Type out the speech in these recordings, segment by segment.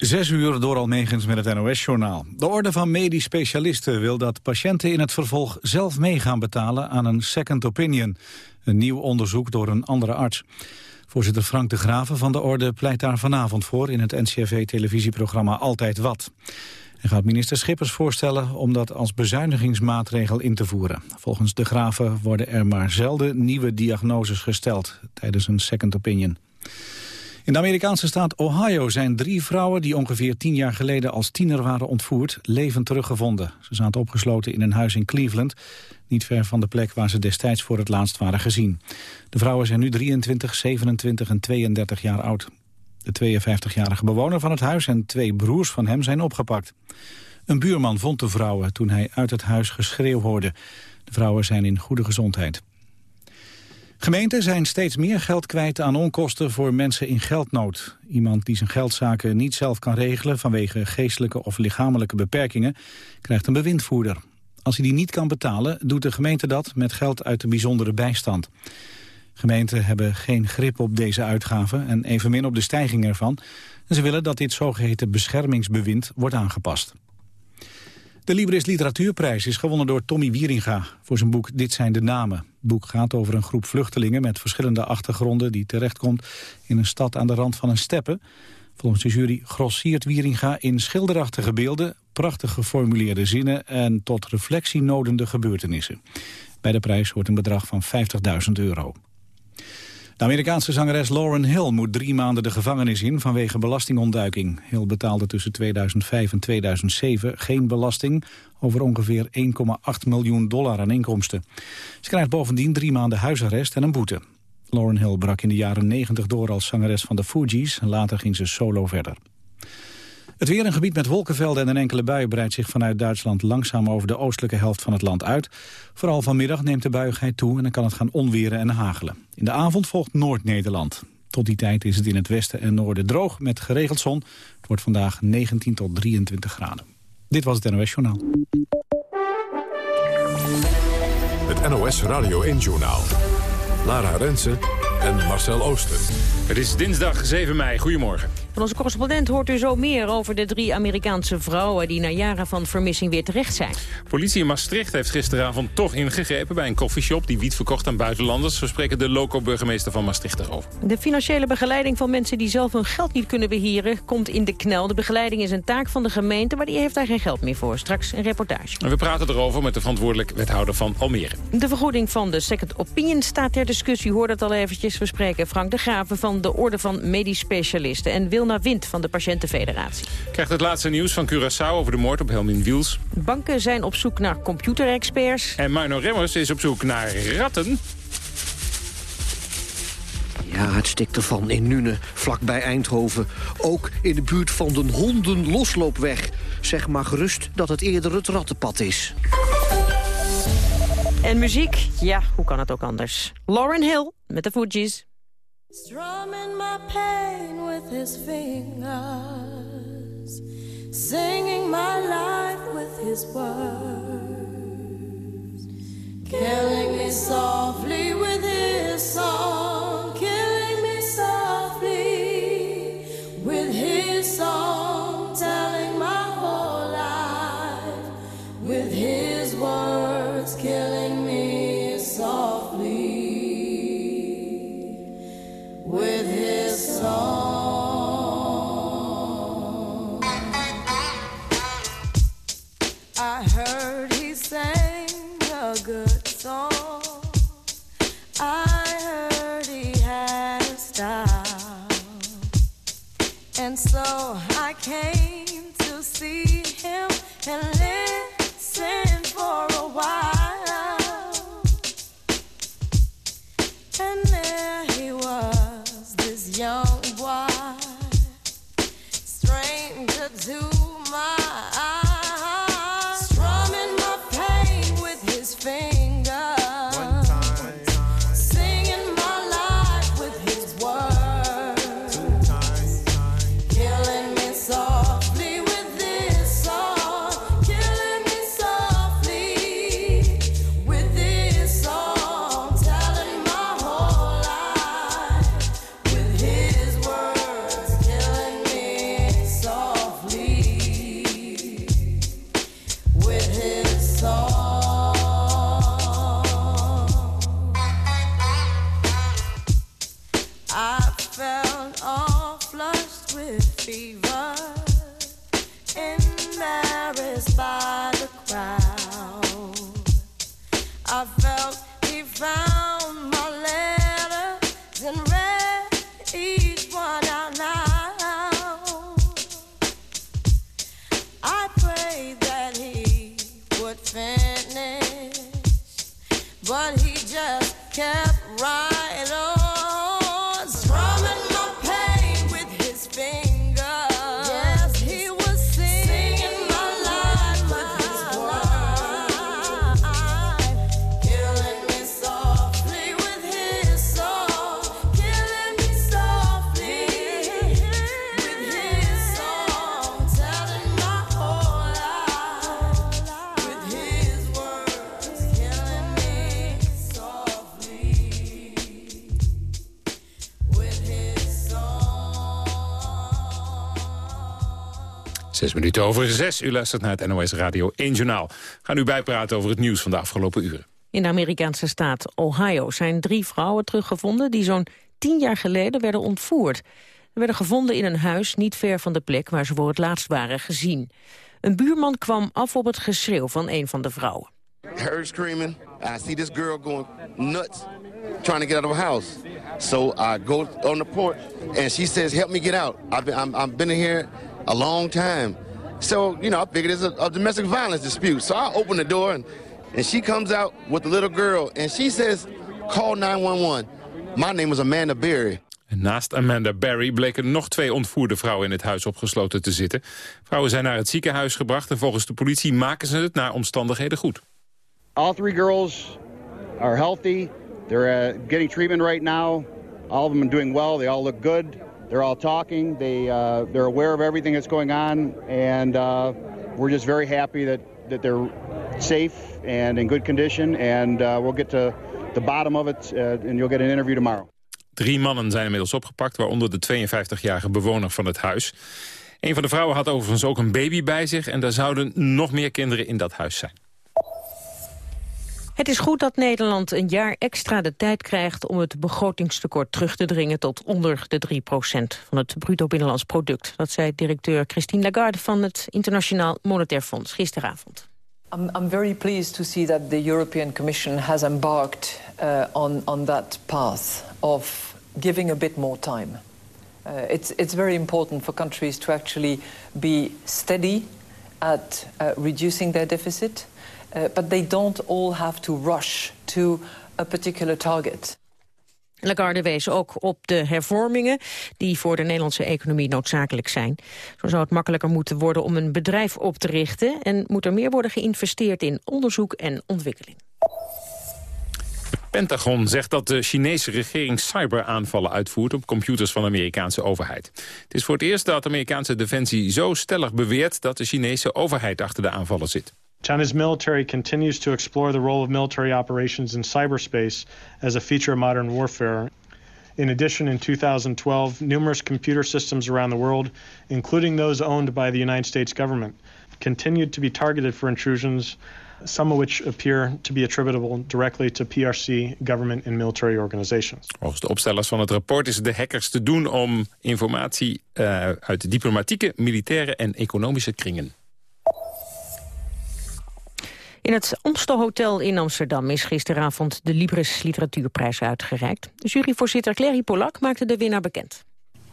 Zes uur door Almegens met het NOS-journaal. De Orde van Medisch Specialisten wil dat patiënten in het vervolg zelf mee gaan betalen aan een second opinion. Een nieuw onderzoek door een andere arts. Voorzitter Frank de Graven van de Orde pleit daar vanavond voor in het NCRV-televisieprogramma Altijd Wat. Hij gaat minister Schippers voorstellen om dat als bezuinigingsmaatregel in te voeren. Volgens de Graven worden er maar zelden nieuwe diagnoses gesteld tijdens een second opinion. In de Amerikaanse staat Ohio zijn drie vrouwen die ongeveer tien jaar geleden als tiener waren ontvoerd, levend teruggevonden. Ze zaten opgesloten in een huis in Cleveland, niet ver van de plek waar ze destijds voor het laatst waren gezien. De vrouwen zijn nu 23, 27 en 32 jaar oud. De 52-jarige bewoner van het huis en twee broers van hem zijn opgepakt. Een buurman vond de vrouwen toen hij uit het huis geschreeuw hoorde. De vrouwen zijn in goede gezondheid. Gemeenten zijn steeds meer geld kwijt aan onkosten voor mensen in geldnood. Iemand die zijn geldzaken niet zelf kan regelen vanwege geestelijke of lichamelijke beperkingen krijgt een bewindvoerder. Als hij die niet kan betalen doet de gemeente dat met geld uit de bijzondere bijstand. Gemeenten hebben geen grip op deze uitgaven en evenmin op de stijging ervan. En ze willen dat dit zogeheten beschermingsbewind wordt aangepast. De Libris Literatuurprijs is gewonnen door Tommy Wieringa voor zijn boek Dit zijn de namen. Het boek gaat over een groep vluchtelingen met verschillende achtergronden die terechtkomt in een stad aan de rand van een steppe. Volgens de jury grossiert Wieringa in schilderachtige beelden, prachtig geformuleerde zinnen en tot reflectie nodende gebeurtenissen. Bij de prijs hoort een bedrag van 50.000 euro. De Amerikaanse zangeres Lauren Hill moet drie maanden de gevangenis in vanwege belastingontduiking. Hill betaalde tussen 2005 en 2007 geen belasting over ongeveer 1,8 miljoen dollar aan inkomsten. Ze krijgt bovendien drie maanden huisarrest en een boete. Lauren Hill brak in de jaren 90 door als zangeres van de Fugees. Later ging ze solo verder. Het weer een gebied met wolkenvelden en een enkele bui breidt zich vanuit Duitsland langzaam over de oostelijke helft van het land uit. Vooral vanmiddag neemt de buigheid toe en dan kan het gaan onweren en hagelen. In de avond volgt Noord-Nederland. Tot die tijd is het in het westen en noorden droog met geregeld zon. Het wordt vandaag 19 tot 23 graden. Dit was het NOS Journaal. Het NOS Radio 1 Journaal. Lara Rensen en Marcel Ooster. Het is dinsdag 7 mei. Goedemorgen. Van onze correspondent hoort u zo meer over de drie Amerikaanse vrouwen... die na jaren van vermissing weer terecht zijn. Politie in Maastricht heeft gisteravond toch ingegrepen... bij een koffieshop die wiet verkocht aan buitenlanders. We spreken de loco-burgemeester van Maastricht erover. De financiële begeleiding van mensen die zelf hun geld niet kunnen behieren... komt in de knel. De begeleiding is een taak van de gemeente... maar die heeft daar geen geld meer voor. Straks een reportage. En we praten erover met de verantwoordelijk wethouder van Almere. De vergoeding van de second opinion staat ter discussie. Hoor dat al eventjes. We spreken Frank de Graven van de Orde van Medisch Specialisten... en Wilna Wind van de Patiëntenfederatie. Krijgt het laatste nieuws van Curaçao over de moord op Helmin Wiels. Banken zijn op zoek naar computerexperts. En Marno Remmers is op zoek naar ratten. Ja, het stikt ervan in Nune, vlakbij Eindhoven. Ook in de buurt van de hondenlosloopweg. Zeg maar gerust dat het eerder het rattenpad is. En muziek? Ja, hoe kan het ook anders? Lauren Hill met de Fugees. Strumming my pain with his fingers, singing my life with his words, killing me softly with his song, killing me softly with his song, but he just kept right minuten over zes. U luistert naar het NOS Radio 1 Journaal. We gaan u bijpraten over het nieuws van de afgelopen uren. In de Amerikaanse staat Ohio zijn drie vrouwen teruggevonden... die zo'n tien jaar geleden werden ontvoerd. Ze werden gevonden in een huis niet ver van de plek... waar ze voor het laatst waren gezien. Een buurman kwam af op het geschreeuw van een van de vrouwen. heard her screaming. I see this girl going nuts, trying to get out of her house. So I go on the porch, and she says, "Help me get out. I've been, I'm, I've been in here a long time." So you know, I figured it's a, a domestic violence dispute. So I open the door, and, and she comes out with the little girl, and she says, "Call 911." My name is Amanda Berry. En naast Amanda Barry bleken nog twee ontvoerde vrouwen in het huis opgesloten te zitten. Vrouwen zijn naar het ziekenhuis gebracht en volgens de politie maken ze het naar omstandigheden goed. All three girls are healthy. They're uh, getting treatment right now. All of them are doing well. They all look good. They're all talking. They uh, they're aware of everything that's going on, and uh, we're just very happy that that they're safe and in good condition. And uh, we'll get to the bottom of it, uh, and you'll get an interview tomorrow. Drie mannen zijn inmiddels opgepakt, waaronder de 52-jarige bewoner van het huis. Een van de vrouwen had overigens ook een baby bij zich... en er zouden nog meer kinderen in dat huis zijn. Het is goed dat Nederland een jaar extra de tijd krijgt om het begrotingstekort terug te dringen tot onder de 3% van het bruto binnenlands product. Dat zei directeur Christine Lagarde van het Internationaal Monetair Fonds gisteravond. I'm, I'm very pleased to see that the European Commission has embarked uh, on, on that path of giving a bit more time. Uh, it's, it's very important for countries to actually be steady at uh, reducing their deficit, uh, but they don't all have to rush to a particular target. Lagarde wees ook op de hervormingen die voor de Nederlandse economie noodzakelijk zijn. Zo zou het makkelijker moeten worden om een bedrijf op te richten... en moet er meer worden geïnvesteerd in onderzoek en ontwikkeling. Pentagon zegt dat de Chinese regering cyberaanvallen uitvoert op computers van de Amerikaanse overheid. Het is voor het eerst dat de Amerikaanse defensie zo stellig beweert dat de Chinese overheid achter de aanvallen zit. China's military continues to explore the role of military operations in cyberspace as a feature of modern warfare. In addition, in 2012, numerous computer systems around the world, including those owned by the United States government, continued to be targeted for intrusions, some of which appear to be attributable directly to PRC, government and military organizations. Volgens de opstellers van het rapport is de hackers te doen om informatie uh, uit diplomatieke, militaire en economische kringen. In het Amstelhotel in Amsterdam is gisteravond de Libris Literatuurprijs uitgereikt. Juryvoorzitter Clary Polak maakte de winnaar bekend.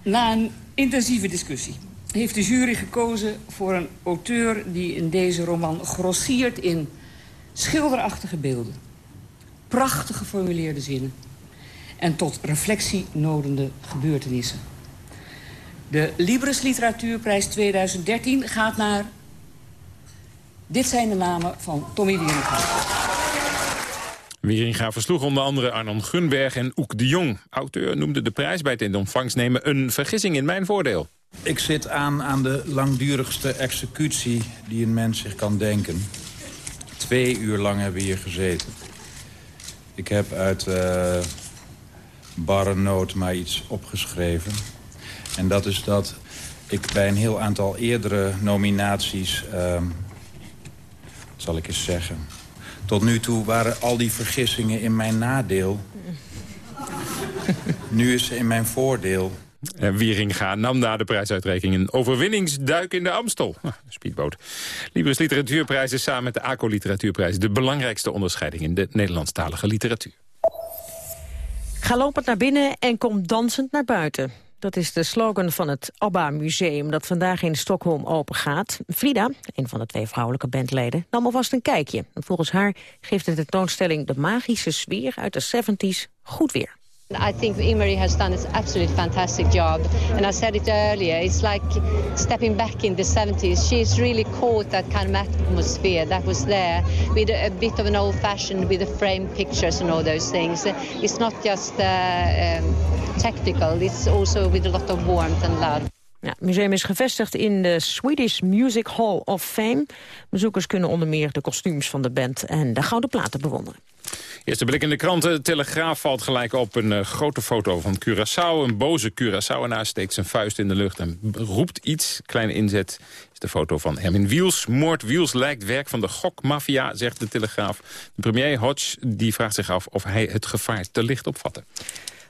Na een intensieve discussie heeft de jury gekozen voor een auteur die in deze roman grossiert in schilderachtige beelden, prachtig geformuleerde zinnen en tot reflectie nodende gebeurtenissen. De Libris Literatuurprijs 2013 gaat naar dit zijn de namen van Tommy Wieringa. Wieringa versloeg onder andere Arnon Gunberg en Oek de Jong. Auteur noemde de prijs bij het in ontvangst nemen een vergissing in mijn voordeel. Ik zit aan aan de langdurigste executie die een mens zich kan denken. Twee uur lang hebben we hier gezeten. Ik heb uit uh, barre nood maar iets opgeschreven. En dat is dat ik bij een heel aantal eerdere nominaties... Uh, zal ik eens zeggen. Tot nu toe waren al die vergissingen in mijn nadeel. nu is ze in mijn voordeel. En Wieringa nam na de prijsuitreiking een overwinningsduik in de Amstel. Ah, Speedboot. Libris Literatuurprijs is samen met de ACO Literatuurprijs... de belangrijkste onderscheiding in de Nederlandstalige literatuur. Ga lopend naar binnen en kom dansend naar buiten. Dat is de slogan van het ABBA-museum dat vandaag in Stockholm open gaat. Frida, een van de twee vrouwelijke bandleden, nam alvast een kijkje. En volgens haar geeft de tentoonstelling de magische sfeer uit de 70s goed weer. I think Emery has done an absolutely fantastic job. And I said it earlier, it's like stepping back in the 70s. She's really caught that kind of atmosphere that was there with a, bit of an old-fashioned, with the frame pictures and all those things. It's not just uh, um, technical, it's also with a lot of warmth and love. Ja, het museum is gevestigd in de Swedish Music Hall of Fame. Bezoekers kunnen onder meer de kostuums van de band en de gouden platen bewonderen. Eerste blik in de kranten. De Telegraaf valt gelijk op een eh, grote foto van Curaçao. Een boze Curaçaoenaar steekt zijn vuist in de lucht en roept iets. Kleine inzet is de foto van Hermin Wiels. Moord Wiels lijkt werk van de gokmafia, zegt de Telegraaf. De premier Hodge die vraagt zich af of hij het gevaar te licht opvatte.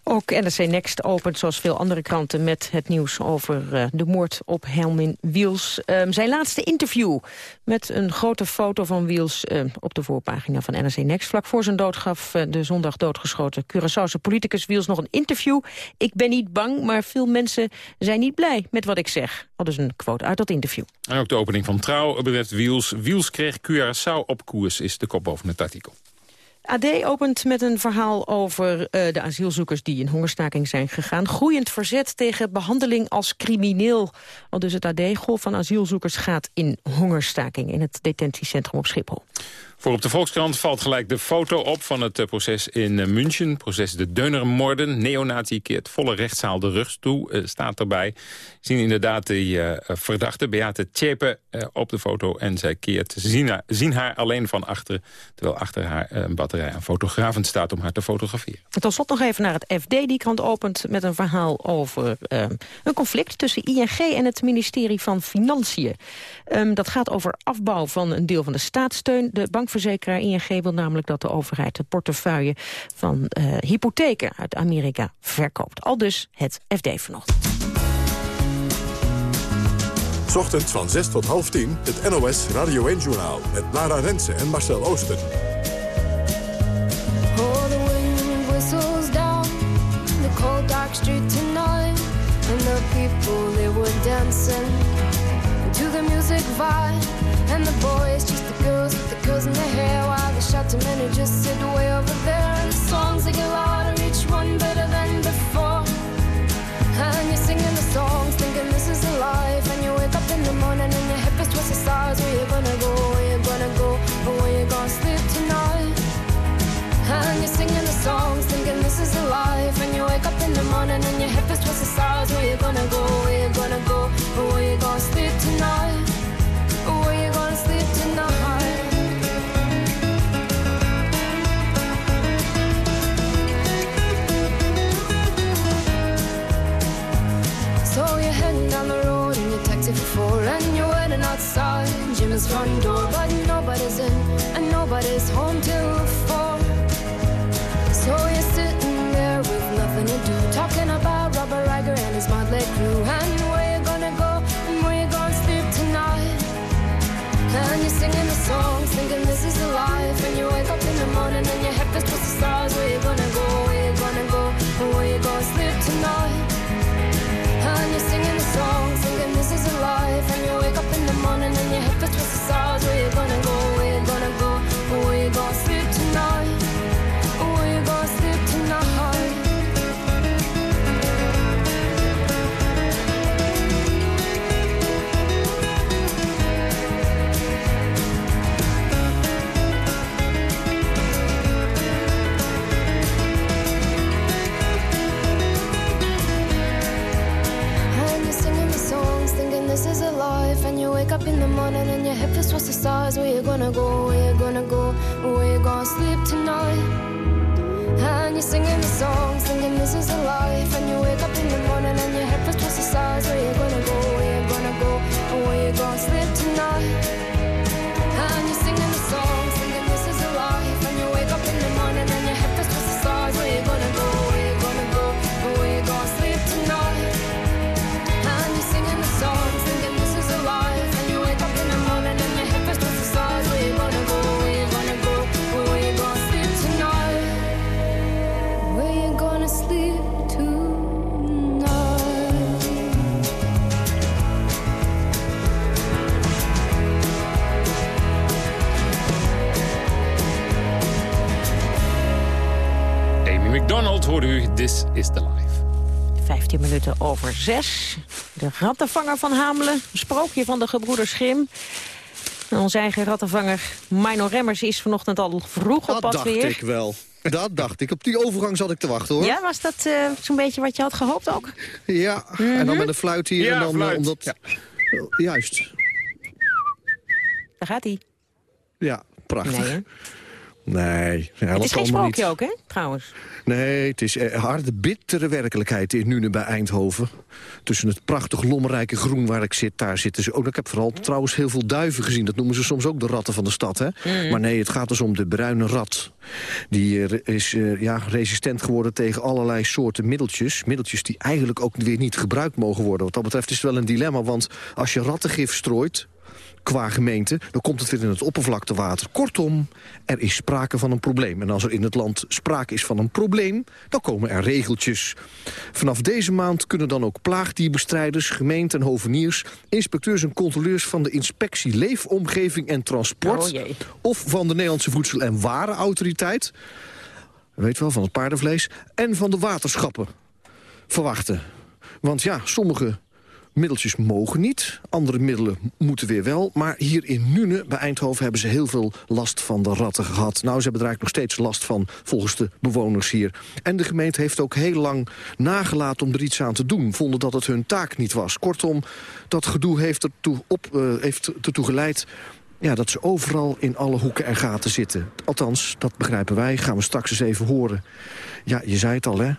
Ook NRC Next opent, zoals veel andere kranten... met het nieuws over eh, de moord op Helmin Wiels. Ehm, zijn laatste interview met een grote foto van Wiels... eh, op de voorpagina van NRC Next. Vlak voor zijn dood gaf eh, de zondag doodgeschoten Curaçaose politicus Wiels nog een interview. Ik ben niet bang, maar veel mensen zijn niet blij met wat ik zeg. Al dus een quote uit dat interview. En ook de opening van Trouw betreft Wiels. Wiels kreeg Curaçao op koers, is de kop boven het artikel. AD opent met een verhaal over eh, de asielzoekers die in hongerstaking zijn gegaan. Groeiend verzet tegen behandeling als crimineel. Al dus het AD, golf van asielzoekers gaat in hongerstaking in het detentiecentrum op Schiphol. Voor op de Volkskrant valt gelijk de foto op van het eh, proces in eh, München. Proces de Deunermoorden. Neonazi keert volle rechtszaal de rug toe, eh, staat erbij. Zien inderdaad die verdachte, Beate Tjepe, op de foto. En zij keert, zien haar, zien haar alleen van achteren. Terwijl achter haar een batterij aan fotografen staat om haar te fotograferen. En Tot slot nog even naar het FD. Die krant opent met een verhaal over eh, een conflict tussen ING en het ministerie van Financiën. Ehm, dat gaat over afbouw van een deel van de staatssteun. De bankverzekeraar ING wil namelijk dat de overheid de portefeuille van eh, hypotheken uit Amerika verkoopt. Al dus het FD vanochtend. 's ochtends van 6 tot half 10 het NOS Radio 1-journaal met Lara Rensen en Marcel Oosten. Oh, the wind whistles down the cold dark street tonight, and the people they were dancing to the music vibe, and the boys just the girls with the girls in their hair, while the shouting men who just sit way over It's time to gonna go? Where you gonna go? Where you gonna sleep tonight? And you're singing the songs, thinking this is a life. Over 6. De rattenvanger van Hamelen. Een sprookje van de gebroeders Schrim. En onze eigen rattenvanger Mino Remmers is vanochtend al vroeg op Dat pad dacht weer. ik wel. Dat dacht ik. Op die overgang zat ik te wachten, hoor. Ja, was dat eh, zo'n beetje wat je had gehoopt ook? Ja, en dan met een fluit hier. Ja, en dan, eh, fluit. omdat... Ja. Juist. Daar gaat hij. Ja, prachtig. Nee? Nee, Het is geen sprookje niet. ook, hè, trouwens? Nee, het is eh, harde, bittere werkelijkheid in Nune bij Eindhoven. Tussen het prachtig lommerrijke groen waar ik zit, daar zitten ze ook. Ik heb vooral trouwens heel veel duiven gezien. Dat noemen ze soms ook de ratten van de stad, hè? Maar nee, het gaat dus om de bruine rat. Die eh, is eh, ja, resistent geworden tegen allerlei soorten middeltjes. Middeltjes die eigenlijk ook weer niet gebruikt mogen worden. Wat dat betreft is het wel een dilemma, want als je rattengif strooit qua gemeente, dan komt het weer in het oppervlaktewater. Kortom, er is sprake van een probleem. En als er in het land sprake is van een probleem, dan komen er regeltjes. Vanaf deze maand kunnen dan ook plaagdierbestrijders, gemeenten en hoveniers... inspecteurs en controleurs van de inspectie Leefomgeving en Transport... Oh of van de Nederlandse Voedsel- en Warenautoriteit... weet wel, van het paardenvlees... en van de waterschappen verwachten. Want ja, sommige middeltjes mogen niet. Andere middelen moeten weer wel. Maar hier in Nune, bij Eindhoven, hebben ze heel veel last van de ratten gehad. Nou, ze hebben er eigenlijk nog steeds last van, volgens de bewoners hier. En de gemeente heeft ook heel lang nagelaten om er iets aan te doen. Vonden dat het hun taak niet was. Kortom, dat gedoe heeft ertoe, op, eh, heeft ertoe geleid... Ja, dat ze overal in alle hoeken en gaten zitten. Althans, dat begrijpen wij. Gaan we straks eens even horen. Ja, je zei het al, hè?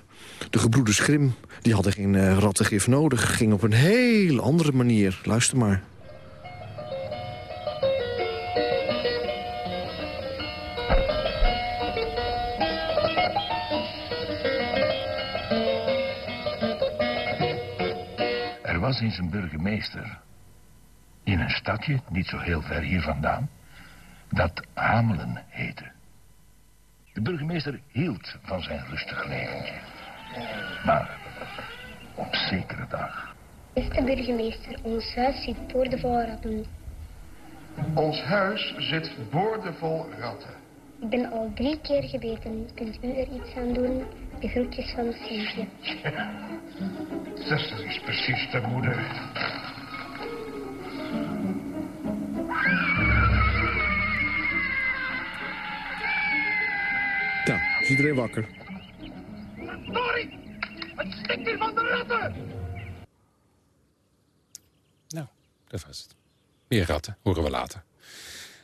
De gebroeders Grim, die hadden geen eh, rattengif nodig. Ging op een heel andere manier. Luister maar. Er was eens een burgemeester in een stadje, niet zo heel ver hier vandaan, dat Hamelen heette. De burgemeester hield van zijn rustig leventje. Maar op zekere dag Beste burgemeester, ons huis zit boordevol ratten. Ons huis zit boordevol ratten. Ik ben al drie keer gebeten. Kunt u er iets aan doen? De groetjes van Sintje. Zuster is precies de moeder. Ja, is iedereen wakker? Sorry! Het stinkt hier van de ratten! Nou, dat was het. Meer ratten, horen we later.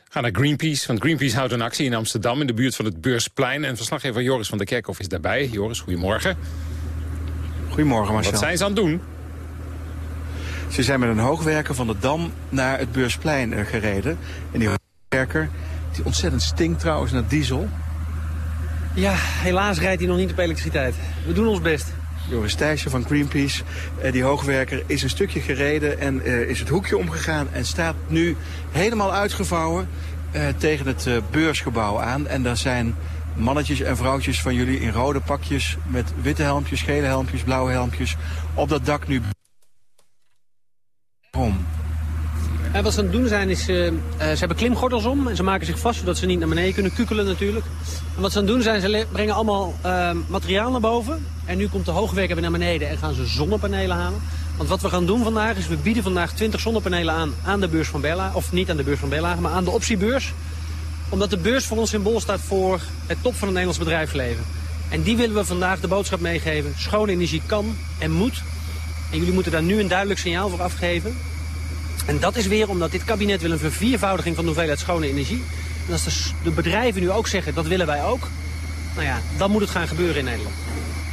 Ga naar Greenpeace, want Greenpeace houdt een actie in Amsterdam... in de buurt van het Beursplein. En verslaggever Joris van der Kerkhof is daarbij. Joris, goedemorgen. Goedemorgen, Marcel. Wat zijn ze aan het doen? Ze zijn met een hoogwerker van de Dam naar het Beursplein eh, gereden. En die hoogwerker, die ontzettend stinkt trouwens naar diesel. Ja, helaas rijdt hij nog niet op elektriciteit. We doen ons best. Joris Thijssen van Greenpeace, eh, die hoogwerker, is een stukje gereden en eh, is het hoekje omgegaan en staat nu helemaal uitgevouwen eh, tegen het beursgebouw aan. En daar zijn mannetjes en vrouwtjes van jullie in rode pakjes met witte helmpjes, gele helmpjes, blauwe helmpjes op dat dak nu. Om. En wat ze aan het doen zijn is, eh, eh, ze hebben klimgordels om en ze maken zich vast zodat ze niet naar beneden kunnen kukelen natuurlijk. En wat ze aan het doen zijn, ze brengen allemaal eh, materiaal naar boven. En nu komt de hoogwerker weer naar beneden en gaan ze zonnepanelen halen. Want wat we gaan doen vandaag is, we bieden vandaag 20 zonnepanelen aan aan de beurs van Bella. Of niet aan de beurs van Bella, maar aan de optiebeurs. Omdat de beurs voor ons symbool staat voor het top van het Nederlands bedrijfsleven. En die willen we vandaag de boodschap meegeven. Schone energie kan en moet. En jullie moeten daar nu een duidelijk signaal voor afgeven. En dat is weer omdat dit kabinet wil een verviervoudiging van de hoeveelheid schone energie. En als de, bedrijven nu ook zeggen, dat willen wij ook. Nou ja, dan moet het gaan gebeuren in Nederland.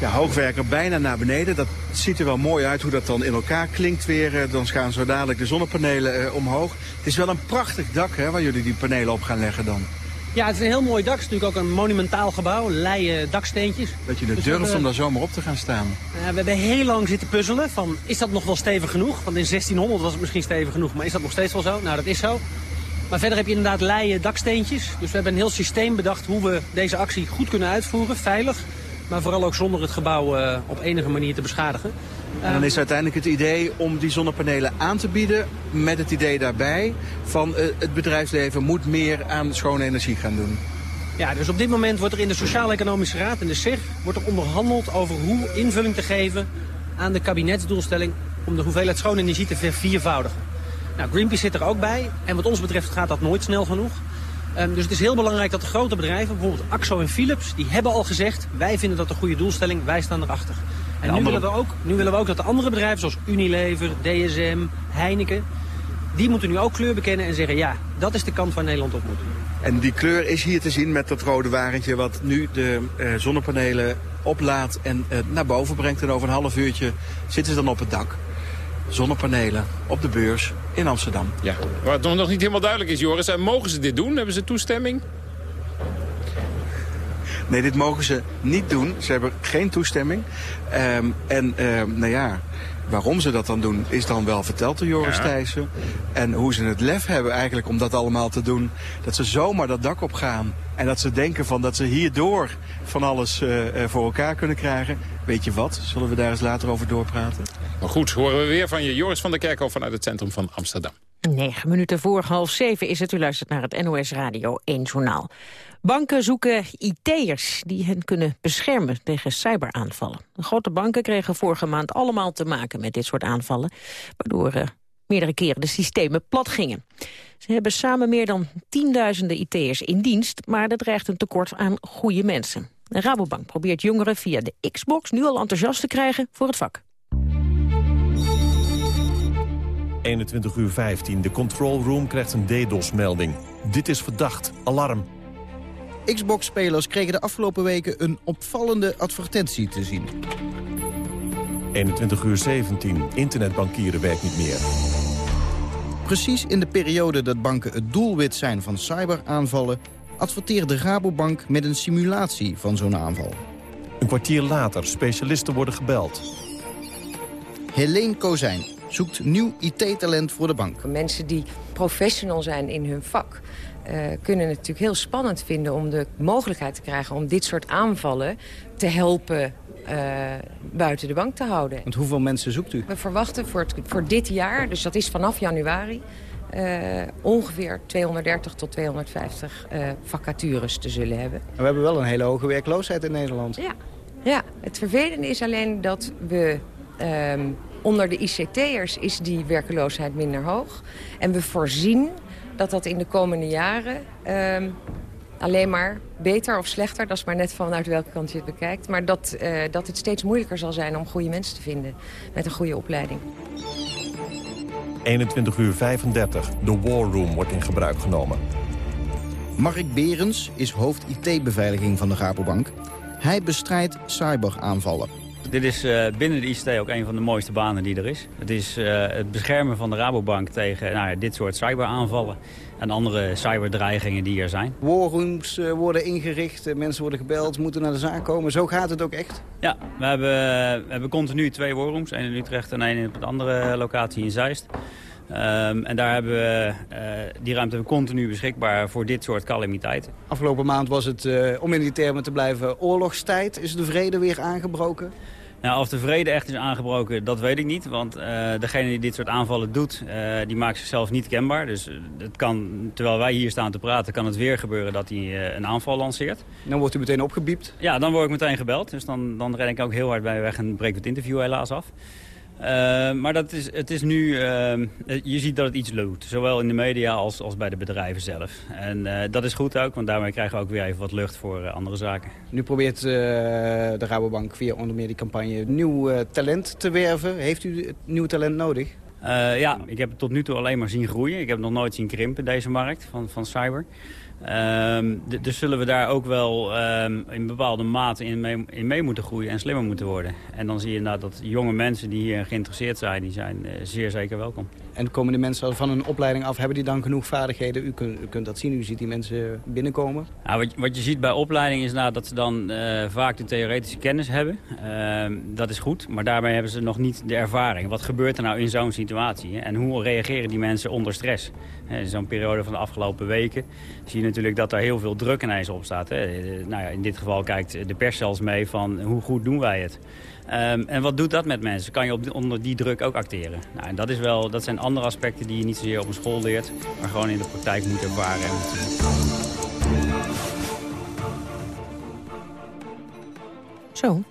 Ja, hoogwerker bijna naar beneden. Dat ziet er wel mooi uit hoe dat dan in elkaar klinkt weer. Eh, Dan gaan zo dadelijk de zonnepanelen eh, omhoog. Het is wel een prachtig dak hè, waar jullie die panelen op gaan leggen dan. Ja, het is een heel mooi dak. Het is natuurlijk ook een monumentaal gebouw. Leien daksteentjes. Dat je het Dus durft om daar zomaar op te gaan staan. Uh, we hebben heel lang zitten puzzelen van, is dat nog wel stevig genoeg? Want in 1600 was het misschien stevig genoeg, maar is dat nog steeds wel zo? Nou, dat is zo. Maar verder heb je inderdaad leien daksteentjes. Dus we hebben een heel systeem bedacht hoe we deze actie goed kunnen uitvoeren, veilig. Maar vooral ook zonder het gebouw eh, op enige manier te beschadigen. En dan is uiteindelijk het idee om die zonnepanelen aan te bieden... met het idee daarbij van eh, het bedrijfsleven moet meer aan schone energie gaan doen. Ja, dus op dit moment wordt er in de Sociaal-Economische Raad, in de SIG, wordt er onderhandeld over hoe invulling te geven aan de kabinetsdoelstelling om de hoeveelheid schone energie te verviervoudigen. Nou, Greenpeace zit er ook bij en wat ons betreft gaat dat nooit snel genoeg. Um, dus het is heel belangrijk dat de grote bedrijven, bijvoorbeeld Axo en Philips, die hebben al gezegd, wij vinden dat een goede doelstelling, wij staan erachter. En, nu, andere... willen we ook, nu willen we ook dat de andere bedrijven, zoals Unilever, DSM, Heineken, die moeten nu ook kleur bekennen en zeggen, ja, dat is de kant waar Nederland op moet. En die kleur is hier te zien met dat rode wagentje wat nu de uh, zonnepanelen oplaadt en uh, naar boven brengt. En over een half uurtje zitten ze dan op het dak. Zonnepanelen op de beurs in Amsterdam. Ja, wat nog niet helemaal duidelijk is, Joris. Mogen ze dit doen? Hebben ze toestemming? Nee, dit mogen ze niet doen. Ze hebben geen toestemming. Um, en um, nou ja, waarom ze dat dan doen, is dan wel verteld door Joris ja. Thijssen. En hoe ze het lef hebben eigenlijk om dat allemaal te doen. Dat ze zomaar dat dak op gaan. En dat ze denken van dat ze hierdoor van alles uh, voor elkaar kunnen krijgen. Weet je wat? Zullen we daar eens later over doorpraten? Maar goed, horen we weer van je. Joris van der Kerkhof vanuit het centrum van Amsterdam. Negen minuten voor half zeven is het. U luistert naar het NOS Radio 1 Journaal. Banken zoeken IT'ers die hen kunnen beschermen tegen cyberaanvallen. Grote banken kregen vorige maand allemaal te maken met dit soort aanvallen... waardoor uh, meerdere keren de systemen plat gingen. Ze hebben samen meer dan tienduizenden IT'ers in dienst... maar er dreigt een tekort aan goede mensen. De Rabobank probeert jongeren via de Xbox nu al enthousiast te krijgen voor het vak. 21 uur 15. De control room krijgt een DDoS-melding. Dit is verdacht. Alarm. Xbox-spelers kregen de afgelopen weken een opvallende advertentie te zien. 21 uur 17. Internetbankieren werkt niet meer. Precies in de periode dat banken het doelwit zijn van cyberaanvallen... adverteert de Rabobank met een simulatie van zo'n aanval. Een kwartier later, specialisten worden gebeld. Helene Kozijn zoekt nieuw IT-talent voor de bank. Mensen die professional zijn in hun vak... Uh, kunnen het natuurlijk heel spannend vinden om de mogelijkheid te krijgen... om dit soort aanvallen te helpen uh, buiten de bank te houden. Want hoeveel mensen zoekt u? We verwachten voor, het, voor dit jaar, dus dat is vanaf januari... Uh, ongeveer 230 tot 250 vacatures te zullen hebben. We hebben wel een hele hoge werkloosheid in Nederland. Ja, ja. het vervelende is alleen dat we... Um, onder de ICT'ers is die werkeloosheid minder hoog. En we voorzien dat dat in de komende jaren um, alleen maar beter of slechter... dat is maar net vanuit welke kant je het bekijkt... maar dat, uh, dat het steeds moeilijker zal zijn om goede mensen te vinden... met een goede opleiding. 21 uur 35. De War Room wordt in gebruik genomen. Mark Berens is hoofd IT-beveiliging van de Rabobank. Hij bestrijdt cyberaanvallen. Dit is uh, binnen de ICT ook een van de mooiste banen die er is. Het is uh, het beschermen van de Rabobank tegen nou ja, dit soort cyberaanvallen en andere cyberdreigingen die er zijn. Warrooms uh, worden ingericht, mensen worden gebeld, moeten naar de zaak komen. Zo gaat het ook echt? Ja, we hebben, we hebben continu twee warrooms. één in Utrecht en één op een andere locatie in Zeist. Um, en daar hebben we uh, die ruimte continu beschikbaar voor dit soort calamiteiten. Afgelopen maand was het, uh, om in die termen te blijven, oorlogstijd. Is de vrede weer aangebroken? Nou, of de vrede echt is aangebroken, dat weet ik niet. Want uh, degene die dit soort aanvallen doet, die maakt zichzelf niet kenbaar. Dus het kan, terwijl wij hier staan te praten, kan het weer gebeuren dat hij een aanval lanceert. Dan wordt u meteen opgebiept? Ja, dan word ik meteen gebeld. Dus dan, dan ren ik ook heel hard bij weg en breek het interview helaas af. Uh, maar dat is, het is nu, uh, je ziet dat het iets doet. Zowel in de media als, als bij de bedrijven zelf. En uh, dat is goed ook, want daarmee krijgen we ook weer even wat lucht voor andere zaken. Nu probeert de Rabobank via onder meer die campagne nieuw talent te werven. Heeft u nieuw talent nodig? ja, ik heb het tot nu toe alleen maar zien groeien. Ik heb het nog nooit zien krimpen, deze markt van, van cyber. Um, dus zullen we daar ook wel um, in bepaalde mate in mee, in mee, moeten groeien en slimmer moeten worden. En dan zie je inderdaad dat jonge mensen die hier geïnteresseerd zijn, die zijn uh, zeer zeker welkom. En komen die mensen van een opleiding af, hebben die dan genoeg vaardigheden? U kunt, u kunt dat zien, u ziet die mensen binnenkomen. Nou, wat, wat, je ziet bij opleiding is nou dat ze dan uh, vaak de theoretische kennis hebben. Uh, dat is goed, maar daarbij hebben ze nog niet de ervaring. Wat gebeurt er nou in zo'n situatie? Hè? En hoe reageren die mensen onder stress? Zo'n periode van de afgelopen weken zie je natuurlijk dat er heel veel druk ineens op staat. Hè. Nou ja, in dit geval kijkt de pers zelfs mee van hoe goed doen wij het. Um, en wat doet dat met mensen? Kan je onder die druk ook acteren? Nou, en dat, is wel, dat zijn andere aspecten die je niet zozeer op een school leert... maar gewoon in de praktijk moet ervaren. Zo.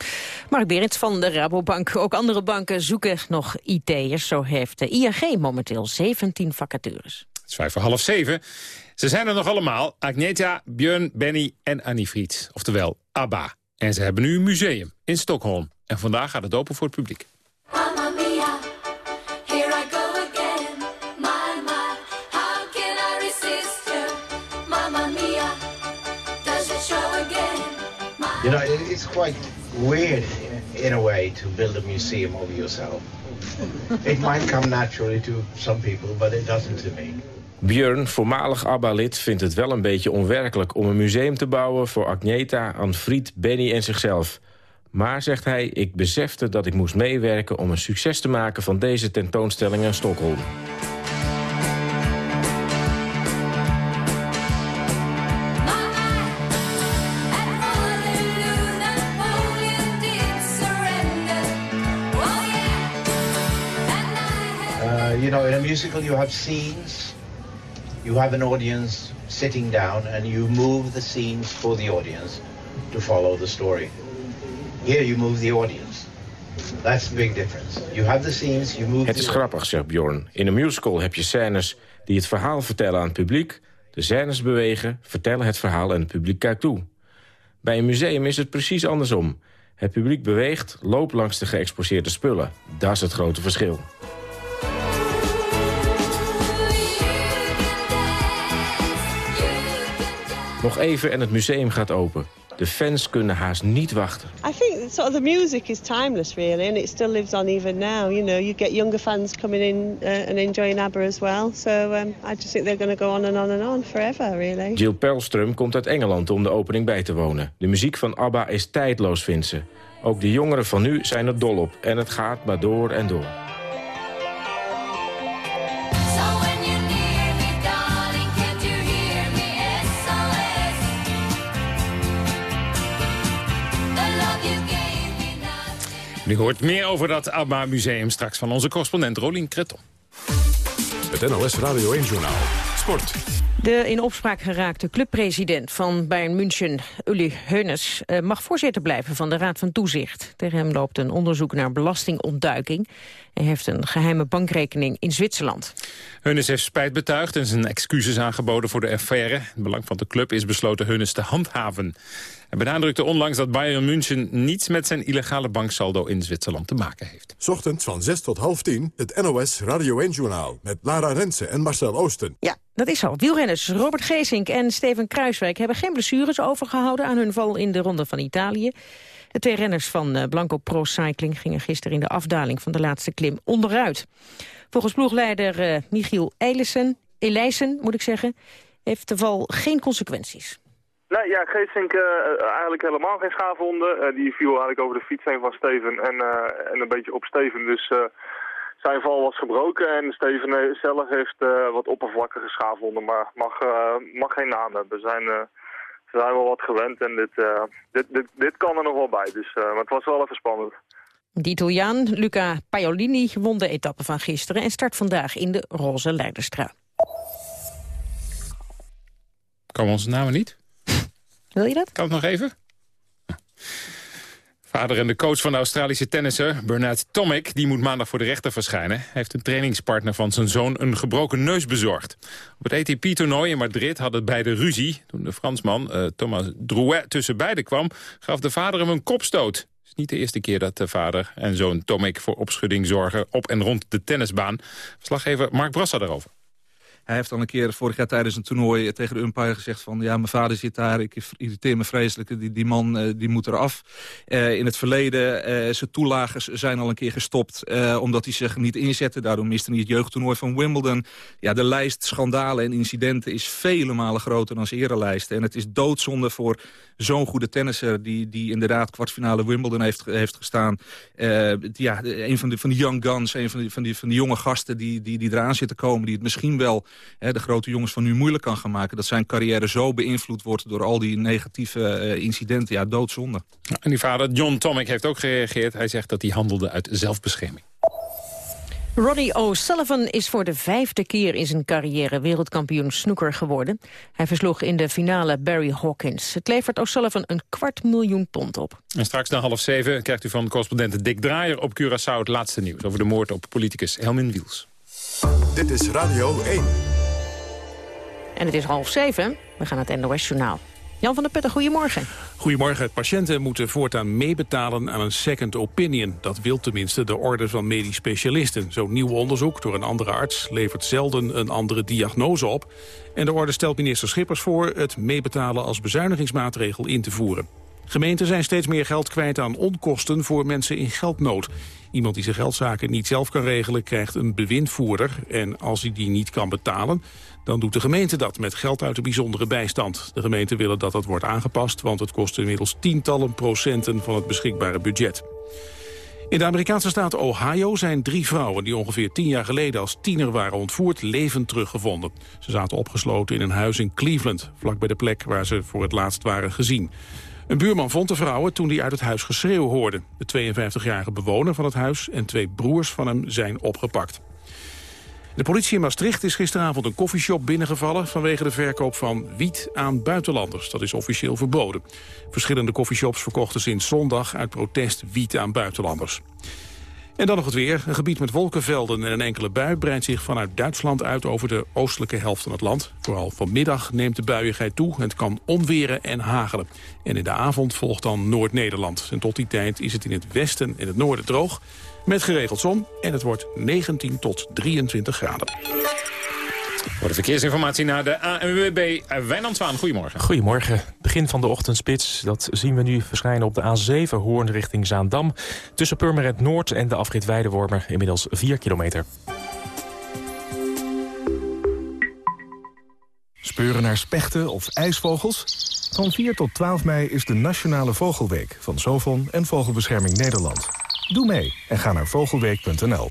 Mark Berends van de Rabobank. Ook andere banken zoeken nog IT'ers. Zo heeft de ING momenteel 17 vacatures. Het is vijf voor half zeven. Ze zijn er nog allemaal. Agneta, Björn, Benny en Annie Fried. Oftewel ABBA. En ze hebben nu een museum in Stockholm. En vandaag gaat het open voor het publiek. Mamma mia, here I go again. My, my, how can I resist you? Mamma mia, does it show again? You know, it- it's quite weird in a way to build a museum of yourself. It might come naturally to some people, but it doesn't to me. Björn, voormalig ABBA-lid, vindt het wel een beetje onwerkelijk... om een museum te bouwen voor Agneta, Anfried, Benny en zichzelf. Maar, zegt hij, ik besefte dat ik moest meewerken... om een succes te maken van deze tentoonstelling in Stockholm. Uh, you know, in a musical you have scenes, you have an audience sitting down, and you move the scenes for the audience to follow the story. Here you move the audience. That's the big difference. You have the scenes, you move Het is grappig, zegt Bjorn. In een musical heb je scènes die het verhaal vertellen aan het publiek. De scènes bewegen, vertellen het verhaal en het publiek kijkt toe. Bij een museum is het precies andersom. Het publiek beweegt, loopt langs de geëxposeerde spullen. Dat is het grote verschil. Nog even en het museum gaat open. De fans kunnen haast niet wachten. I think sort of the music is timeless, really, and it still lives on even now. You know, you get younger fans coming in uh, and enjoying ABBA as well. So um, I just think they're going to go on and on and on forever, really. Jill Pelstrom komt uit Engeland om de opening bij te wonen. De muziek van ABBA is tijdloos, vindt ze. Ook de jongeren van nu zijn er dol op. En het gaat maar door en door. U hoort meer over dat ABBA-museum straks van onze correspondent Rolien Kreton. Het NOS Radio 1-journaal. Sport. De in opspraak geraakte clubpresident van Bayern München, Uli Heunes, eh, mag voorzitter blijven van de Raad van Toezicht. Tegen hem loopt een onderzoek naar belastingontduiking. Hij heeft een geheime bankrekening in Zwitserland. Hunnes heeft spijt betuigd en zijn excuses aangeboden voor de affaire. Het belang van de club is besloten Hunnes te handhaven. Hij benadrukte onlangs dat Bayern München niets met zijn illegale banksaldo in Zwitserland te maken heeft. Ochtends van 6 tot half 10 het NOS Radio 1-journaal. Met Lara Rensen en Marcel Oosten. Ja, dat is al. Wielrenners Robert Geesink en Steven Kruiswijk hebben geen blessures overgehouden aan hun val in de Ronde van Italië. De twee renners van eh, Blanco Pro Cycling gingen gisteren in de afdaling van de laatste klim onderuit. Volgens ploegleider eh, Michiel Eilissen, Elijssen, moet ik zeggen, heeft de val geen consequenties. Nee, ja, Geesink eh, eigenlijk helemaal geen schaafwonden. Eh, die viel eigenlijk over de fiets heen van Steven en, eh, en een beetje op Steven. Dus eh, zijn val was gebroken en Steven zelf heeft eh, wat oppervlakkige schaafwonden, maar mag, mag geen naam hebben. We zijn, eh, we zijn wel wat gewend en dit, eh, dit, dit, dit kan er nog wel bij. Dus, eh, maar het was wel even spannend. De Italiaan Luca Paolini won de etappe van gisteren... en start vandaag in de roze leiderstrui. Komen onze namen niet? Wil je dat? Kan het nog even? Vader en de coach van de Australische tennisser, Bernard Tomic... die moet maandag voor de rechter verschijnen. Hij heeft een trainingspartner van zijn zoon een gebroken neus bezorgd. Op het ATP-toernooi in Madrid hadden beide ruzie. Toen de Fransman uh, Thomas Drouet tussen beiden kwam... gaf de vader hem een kopstoot. Het is niet de eerste keer dat de vader en zoon Tomic voor opschudding zorgen... op en rond de tennisbaan. Verslaggever Mark Brassa daarover. Hij heeft al een keer vorig jaar tijdens een toernooi tegen de umpire gezegd van... ja, mijn vader zit daar, ik irriteer me vreselijk, die, die man uh, die moet eraf. Uh, in het verleden, uh, zijn toelagers zijn al een keer gestopt... omdat hij zich niet inzette. Daardoor miste hij het jeugdtoernooi van Wimbledon. Ja, de lijst schandalen en incidenten is vele malen groter dan zijn erenlijst. En het is doodzonde voor zo'n goede tennisser... die, die inderdaad kwartfinale Wimbledon heeft, heeft gestaan. ja, een van de, van de young guns, een van die, van die, van die jonge gasten die, die, die eraan zitten komen... die het misschien wel de grote jongens van nu moeilijk kan gaan maken. Dat zijn carrière zo beïnvloed wordt door al die negatieve uh, incidenten. Ja, doodzonde. En die vader John Tomic heeft ook gereageerd. Hij zegt dat hij handelde uit zelfbescherming. Ronnie O'Sullivan is voor de vijfde keer in zijn carrière wereldkampioen snooker geworden. Hij versloeg in de finale Barry Hawkins. Het levert O'Sullivan een kwart miljoen pond op. En straks na half zeven krijgt u van correspondent Dick Draaier op Curaçao het laatste nieuws over de moord op politicus Helmin Wiels. Dit is Radio 1. En het is half zeven. We gaan naar het NOS Journaal. Jan van der Putten, goedemorgen. Goedemorgen. Patiënten moeten voortaan meebetalen aan een second opinion. Dat wil tenminste de orde van medisch specialisten. Zo'n nieuw onderzoek door een andere arts levert zelden een andere diagnose op. En de orde stelt minister Schippers voor het meebetalen als bezuinigingsmaatregel in te voeren. Gemeenten zijn steeds meer geld kwijt aan onkosten voor mensen in geldnood. Iemand die zijn geldzaken niet zelf kan regelen krijgt een bewindvoerder. En als hij die niet kan betalen, dan doet de gemeente dat met geld uit de bijzondere bijstand. De gemeenten willen dat dat wordt aangepast, want het kost inmiddels tientallen procenten van het beschikbare budget. In de Amerikaanse staat Ohio zijn drie vrouwen die ongeveer tien jaar geleden als tiener waren ontvoerd levend teruggevonden. Ze zaten opgesloten in een huis in Cleveland, vlakbij de plek waar ze voor het laatst waren gezien. Een buurman vond de vrouwen toen hij uit het huis geschreeuw hoorde. De 52-jarige bewoner van het huis en twee broers van hem zijn opgepakt. De politie in Maastricht is gisteravond een koffieshop binnengevallen... vanwege de verkoop van wiet aan buitenlanders. Dat is officieel verboden. Verschillende koffieshops verkochten sinds zondag uit protest wiet aan buitenlanders. En dan nog het weer. Een gebied met wolkenvelden en een enkele bui... breidt zich vanuit Duitsland uit over de oostelijke helft van het land. Vooral vanmiddag neemt de buiigheid toe. Het kan onweren en hagelen. En in de avond volgt dan Noord-Nederland. En tot die tijd is het in het westen en het noorden droog... met geregeld zon en het wordt 19 tot 23 graden. Voor de verkeersinformatie naar de ANWB Wijnand Zwaan. Goedemorgen. Goedemorgen. Begin van de ochtendspits. Dat zien we nu verschijnen op de A7 Hoorn richting Zaandam. Tussen Purmerend Noord en de afrit Weidewormer inmiddels 4 kilometer. Speuren naar spechten of ijsvogels? Van 4 tot 12 mei is de Nationale Vogelweek van Sovon en Vogelbescherming Nederland. Doe mee en ga naar vogelweek.nl.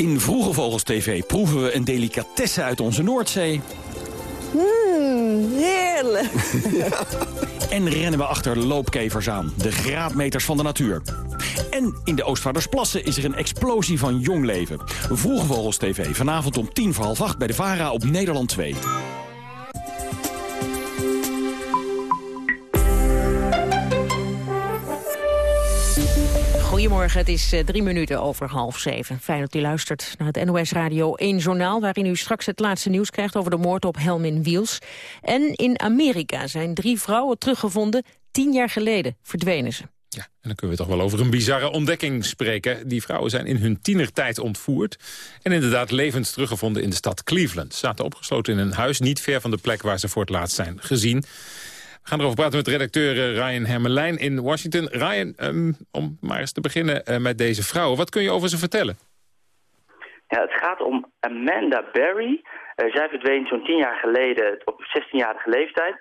In Vroege Vogels TV proeven we een delicatesse uit onze Noordzee. Mmm, heerlijk. En rennen we achter loopkevers aan, de graadmeters van de natuur. En in de Oostvaardersplassen is er een explosie van jong leven. Vroege Vogels TV, vanavond om tien voor half acht bij de VARA op Nederland 2. Goedemorgen, het is eh, drie minuten over half zeven. Fijn dat u luistert naar het NOS Radio 1 Journaal... waarin u straks het laatste nieuws krijgt over de moord op Helmin Wiels. En in Amerika zijn drie vrouwen teruggevonden. Tien jaar geleden verdwenen ze. Ja, en dan kunnen we toch wel over een bizarre ontdekking spreken. Die vrouwen zijn in hun tienertijd ontvoerd... en inderdaad levend teruggevonden in de stad Cleveland. Ze zaten opgesloten in een huis niet ver van de plek waar ze voor het laatst zijn gezien. We gaan erover praten met redacteur eh, Ryan Hermelijn in Washington. Ryan, ehm, om maar eens te beginnen eh, met deze vrouwen. Wat kun je over ze vertellen? Ja, het gaat om Amanda Berry. Eh, zij verdween zo'n tien jaar geleden op 16-jarige leeftijd.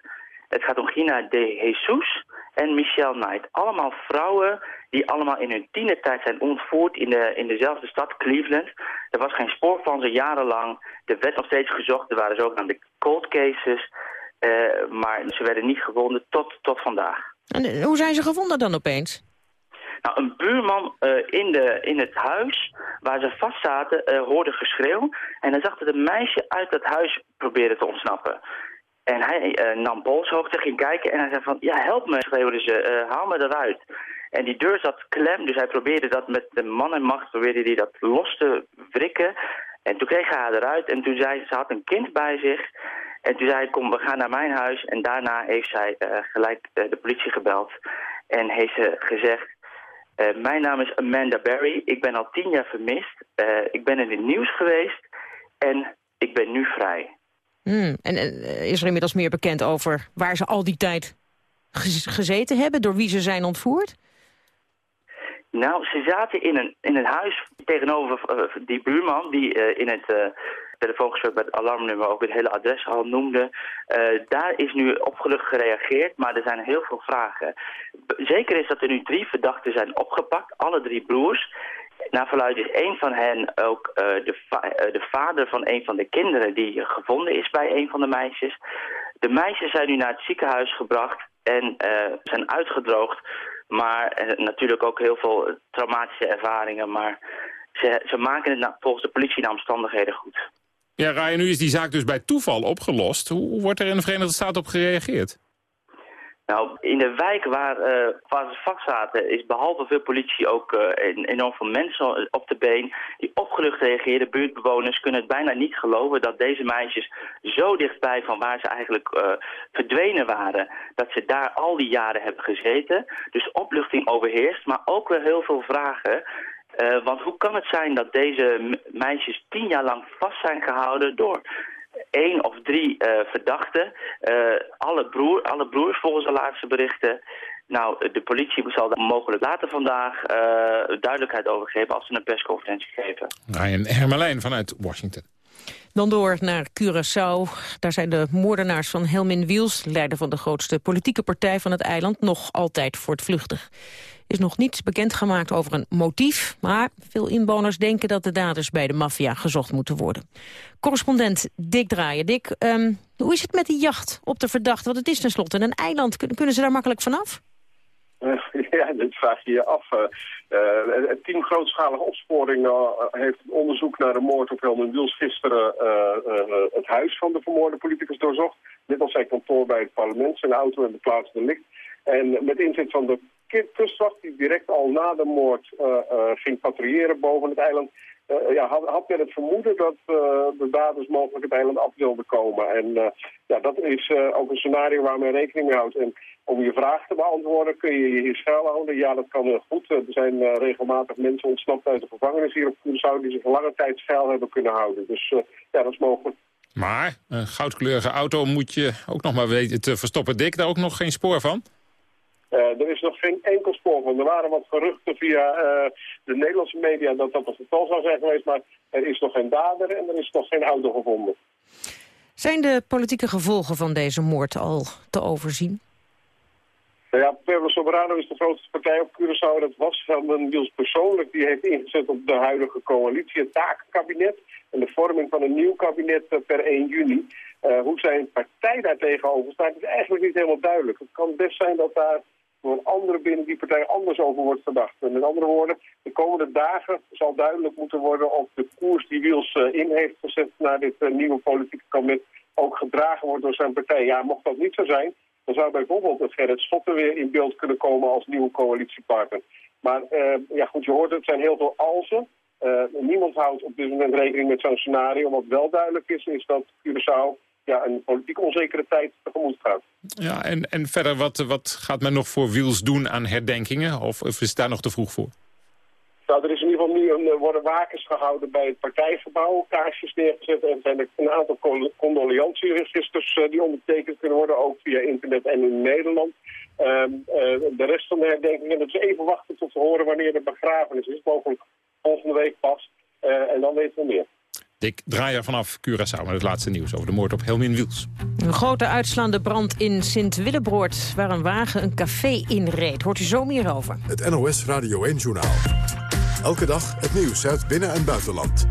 Het gaat om Gina de Jesus en Michelle Knight. Allemaal vrouwen die allemaal in hun tienertijd zijn ontvoerd in, de, in dezelfde stad, Cleveland. Er was geen spoor van ze jarenlang. Er werd nog steeds gezocht. Er waren zogenaamde cold cases. Eh, maar ze werden niet gevonden tot, tot vandaag. En eh, hoe zijn ze gevonden dan opeens? Nou, een buurman eh, in, de, in het huis waar ze vast zaten uh, hoorde geschreeuw. En hij zag dat een meisje uit dat huis probeerde te ontsnappen. En hij nam polshoogte, ging kijken en hij zei van... Ja, help me, schreeuwde ze, haal me eruit. En die deur zat klem, dus hij probeerde dat met de man en macht... probeerde hij dat los te wrikken. En toen kreeg hij haar eruit en toen zei ze, ze had een kind bij zich... En toen zei hij, kom, we gaan naar mijn huis. En daarna heeft zij uh, gelijk uh, de politie gebeld. En heeft ze gezegd, uh, mijn naam is Amanda Berry. Ik ben al tien jaar vermist. ik ben in het nieuws geweest. En ik ben nu vrij. Hmm. En is er inmiddels meer bekend over waar ze al die tijd gezeten hebben? Door wie ze zijn ontvoerd? Nou, ze zaten in een, in een huis tegenover die buurman die in het telefoongesprek bij het alarmnummer ook het hele adres al noemde. Uh, daar is nu opgelucht gereageerd, maar er zijn heel veel vragen. Zeker is dat er nu drie verdachten zijn opgepakt, alle drie broers. Naar verluid is één van hen ook uh, de, uh, de, vader van een van de kinderen die gevonden is bij een van de meisjes. De meisjes zijn nu naar het ziekenhuis gebracht en zijn uitgedroogd. Maar natuurlijk ook heel veel traumatische ervaringen. Maar ze, ze maken het volgens de politie naar omstandigheden goed. Ja, Ryan, nu is die zaak dus bij toeval opgelost. Hoe wordt er in de Verenigde Staten op gereageerd? Nou, in de wijk waar, eh, waar ze vast zaten is behalve veel politie ook eh, en- enorm veel mensen op de been die opgelucht reageerden. Buurtbewoners kunnen het bijna niet geloven dat deze meisjes zo dichtbij van waar ze eigenlijk eh, verdwenen waren, dat ze daar al die jaren hebben gezeten. Dus opluchting overheerst, maar ook wel heel veel vragen. Want hoe kan het zijn dat deze meisjes tien jaar lang vast zijn gehouden door één of drie eh, verdachten. Eh, alle, broer, alle broers volgens de laatste berichten. Nou, de politie zal daar mogelijk later vandaag eh, duidelijkheid over geven als ze een persconferentie geven. Ryan Hermelijn vanuit Washington. Dan door naar Curaçao. Daar zijn de moordenaars van Helmin Wiels, leider van de grootste politieke partij van het eiland, nog altijd voortvluchtig. Er is nog niets bekendgemaakt over een motief, maar veel inwoners denken dat de daders bij de maffia gezocht moeten worden. Correspondent Dick Draaien. Dick, ehm, hoe is het met die jacht op de verdachte? Want het is tenslotte een eiland. Kun- Kunnen ze daar makkelijk vanaf? Eh, Ja, dit vraag je je af. Eh, eh, het team grootschalige opsporing eh, heeft onderzoek naar de moord op Helmut Wiels gisteren eh, eh, het huis van de vermoorde politicus doorzocht. Dit was zijn kantoor bij het parlement, zijn auto en de plaats delict. En met inzet van de kustwacht, die direct al na de moord eh, eh, ging patrouilleren boven het eiland, eh, ja, had, had men het vermoeden dat eh, de daders mogelijk het eiland af wilden komen. En eh, ja, dat is ook een scenario waar men rekening houdt. En om je vraag te beantwoorden, kun je je hier schuilhouden? Ja, dat kan heel goed. Er zijn regelmatig mensen ontsnapt uit de gevangenis hier op Curaçao die zich lange tijd schuil hebben kunnen houden. Dus ja, dat is mogelijk. Maar een goudkleurige auto moet je ook nog maar weten te verstoppen. Dick, daar ook nog geen spoor van? Eh, er is nog geen enkel spoor van. Er waren wat geruchten via eh, de Nederlandse media dat dat het geval zou zijn geweest, maar er is nog geen dader en er is nog geen auto gevonden. Zijn de politieke gevolgen van deze moord al te overzien? Nou ja, Pueblo Soberano is de grootste partij op Curaçao. Dat was Wiels persoonlijk. Die heeft ingezet op de huidige coalitie, het takenkabinet. En de vorming van een nieuw kabinet eh, per 1 juni. Hoe zijn partij daar tegenover staat, is eigenlijk niet helemaal duidelijk. Het kan best zijn dat daar door een andere binnen die partij anders over wordt gedacht. Met andere woorden, de komende dagen zal duidelijk moeten worden of de koers die Wiels eh, in heeft gezet naar dit eh, nieuwe politieke kabinet ook gedragen wordt door zijn partij. Ja, mocht dat niet zo zijn, dan zou bijvoorbeeld het Gerrit Schotten weer in beeld kunnen komen als nieuwe coalitiepartner. Maar eh, ja, goed, je hoort het, zijn heel veel alzen. Eh, niemand houdt op dit moment rekening met zo'n scenario. Wat wel duidelijk is, is dat Curaçao ja, een politiek onzekere tijd tegemoet gaat. Ja, en, en verder, wat, wat gaat men nog voor Wiels doen aan herdenkingen? Of, of is het daar nog te vroeg voor? Nou, er is in ieder geval nu een, er worden wakens gehouden bij het partijgebouw, kaarsjes neergezet en zijn er een aantal con- condoliantieregisters eh, die ondertekend kunnen worden, ook via internet en in Nederland. Ehm, eh, de rest van de herdenkingen, dat is even wachten tot we horen wanneer de begrafenis is, mogelijk volgende week pas. Eh, en dan weten we meer. Dick Draaier vanaf Curaçao met het laatste nieuws over de moord op Helmin Wiels. Een grote uitslaande brand in Sint-Willebroord... waar een wagen een café inreed. Hoort u zo meer over. Het NOS Radio 1-journaal. Elke dag het nieuws uit binnen- en buitenland.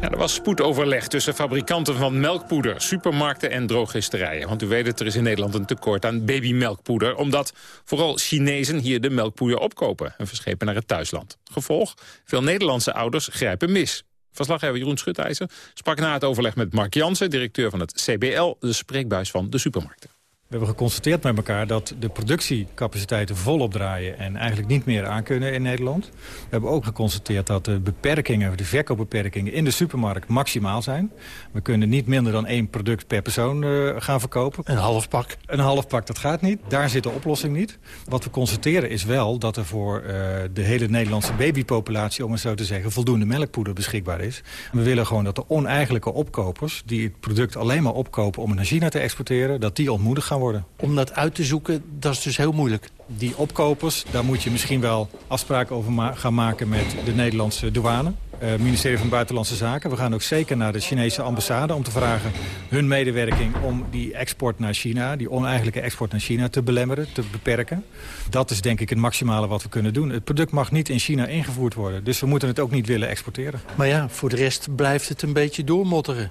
Ja, er was spoedoverleg tussen fabrikanten van melkpoeder, supermarkten en drogisterijen. Want u weet het, er is in Nederland een tekort aan babymelkpoeder... omdat vooral Chinezen hier de melkpoeder opkopen en verschepen naar het thuisland. Gevolg, veel Nederlandse ouders grijpen mis. Verslaggever Jeroen Schutijzer sprak na het overleg met Mark Jansen... directeur van het CBL, de spreekbuis van de supermarkten. We hebben geconstateerd met elkaar dat de productiecapaciteiten volop draaien... en eigenlijk niet meer aankunnen in Nederland. We hebben ook geconstateerd dat de beperkingen, de verkoopbeperkingen in de supermarkt maximaal zijn. We kunnen niet minder dan één product per persoon eh, gaan verkopen. Een half pak? Een half pak, dat gaat niet. Daar zit de oplossing niet. Wat we constateren is wel dat er voor eh, de hele Nederlandse babypopulatie... om het zo te zeggen, voldoende melkpoeder beschikbaar is. We willen gewoon dat de oneigenlijke opkopers... die het product alleen maar opkopen om het naar China te exporteren... dat die ontmoedigd gaan worden. Om dat uit te zoeken, dat is dus heel moeilijk. Die opkopers, daar moet je misschien wel afspraken over ma gaan maken met de Nederlandse douane. Het ministerie van Buitenlandse Zaken. We gaan ook zeker naar de Chinese ambassade om te vragen hun medewerking om die export naar China, die oneigenlijke export naar China te belemmeren, te beperken. Dat is denk ik het maximale wat we kunnen doen. Het product mag niet in China ingevoerd worden, dus we moeten het ook niet willen exporteren. Maar ja, voor de rest blijft het een beetje doormotteren.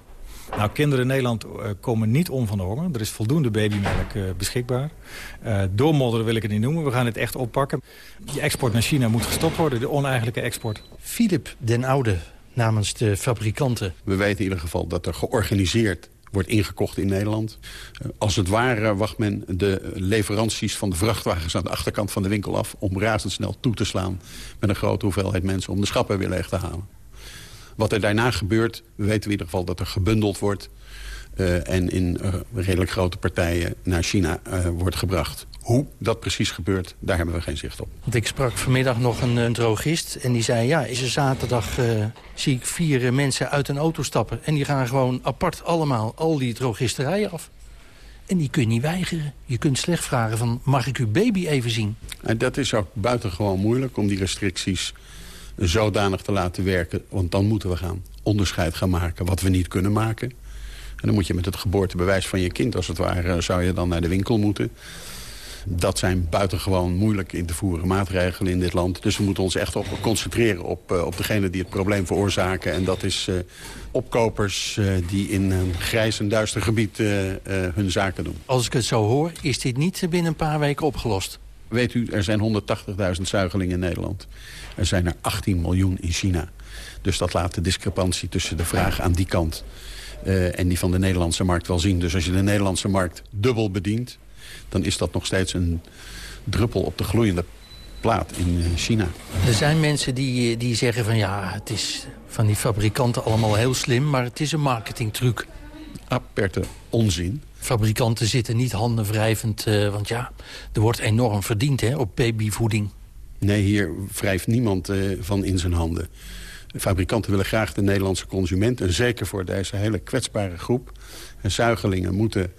Nou, kinderen in Nederland eh, komen niet om van de honger. Er is voldoende babymelk eh, beschikbaar. Uh, doormodderen wil ik het niet noemen. We gaan het echt oppakken. Die export naar China moet gestopt worden, de oneigenlijke export. Philip den Oude namens de fabrikanten. We weten in ieder geval dat er georganiseerd wordt ingekocht in Nederland. Als het ware wacht men de leveranties van de vrachtwagens aan de achterkant van de winkel af... om razendsnel toe te slaan met een grote hoeveelheid mensen om de schappen weer leeg te halen. Wat er daarna gebeurt, we weten in ieder geval dat er gebundeld wordt... Uh, en in uh, redelijk grote partijen naar China uh, wordt gebracht. Hoe dat precies gebeurt, daar hebben we geen zicht op. Want ik sprak vanmiddag nog een, een drogist en die zei... ja, is er zaterdag zie ik vier mensen uit een auto stappen... en die gaan gewoon apart allemaal al die drogisterijen af. En die kun je niet weigeren. Je kunt slecht vragen van, mag ik uw baby even zien? En dat is ook buitengewoon moeilijk om die restricties zodanig te laten werken. Want dan moeten we gaan onderscheid gaan maken wat we niet kunnen maken. En dan moet je met het geboortebewijs van je kind, als het ware, zou je dan naar de winkel moeten. Dat zijn buitengewoon moeilijk in te voeren maatregelen in dit land. Dus we moeten ons echt op concentreren op, uh, op degene die het probleem veroorzaken. En dat is uh, opkopers die in een grijs en duister gebied hun zaken doen. Als ik het zo hoor, is dit niet binnen een paar weken opgelost? Weet u, er zijn 180.000 zuigelingen in Nederland. Er zijn er 18 miljoen in China. Dus dat laat de discrepantie tussen de vraag aan die kant... Uh, en die van de Nederlandse markt wel zien. Dus als je de Nederlandse markt dubbel bedient... dan is dat nog steeds een druppel op de gloeiende plaat in China. Er zijn mensen die, die zeggen van ja, het is van die fabrikanten allemaal heel slim... maar het is een marketingtruc. Aperte onzin. Fabrikanten zitten niet handenwrijvend, uh, want ja, er wordt enorm verdiend hè, op babyvoeding. Nee, hier wrijft niemand uh, van in zijn handen. De fabrikanten willen graag de Nederlandse consument... en zeker voor deze hele kwetsbare groep. En zuigelingen moeten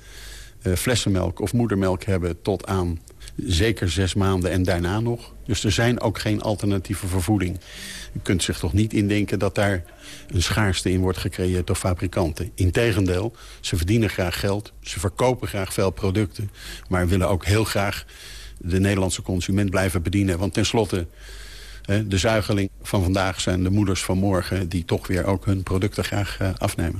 uh, flessenmelk of moedermelk hebben tot aan zeker zes maanden en daarna nog. Dus er zijn ook geen alternatieve vervoeding. U kunt zich toch niet indenken dat daar een schaarste in wordt gecreëerd door fabrikanten. Integendeel, ze verdienen graag geld, ze verkopen graag veel producten... maar willen ook heel graag de Nederlandse consument blijven bedienen. Want tenslotte, de zuigeling van vandaag zijn de moeders van morgen... die toch weer ook hun producten graag afnemen.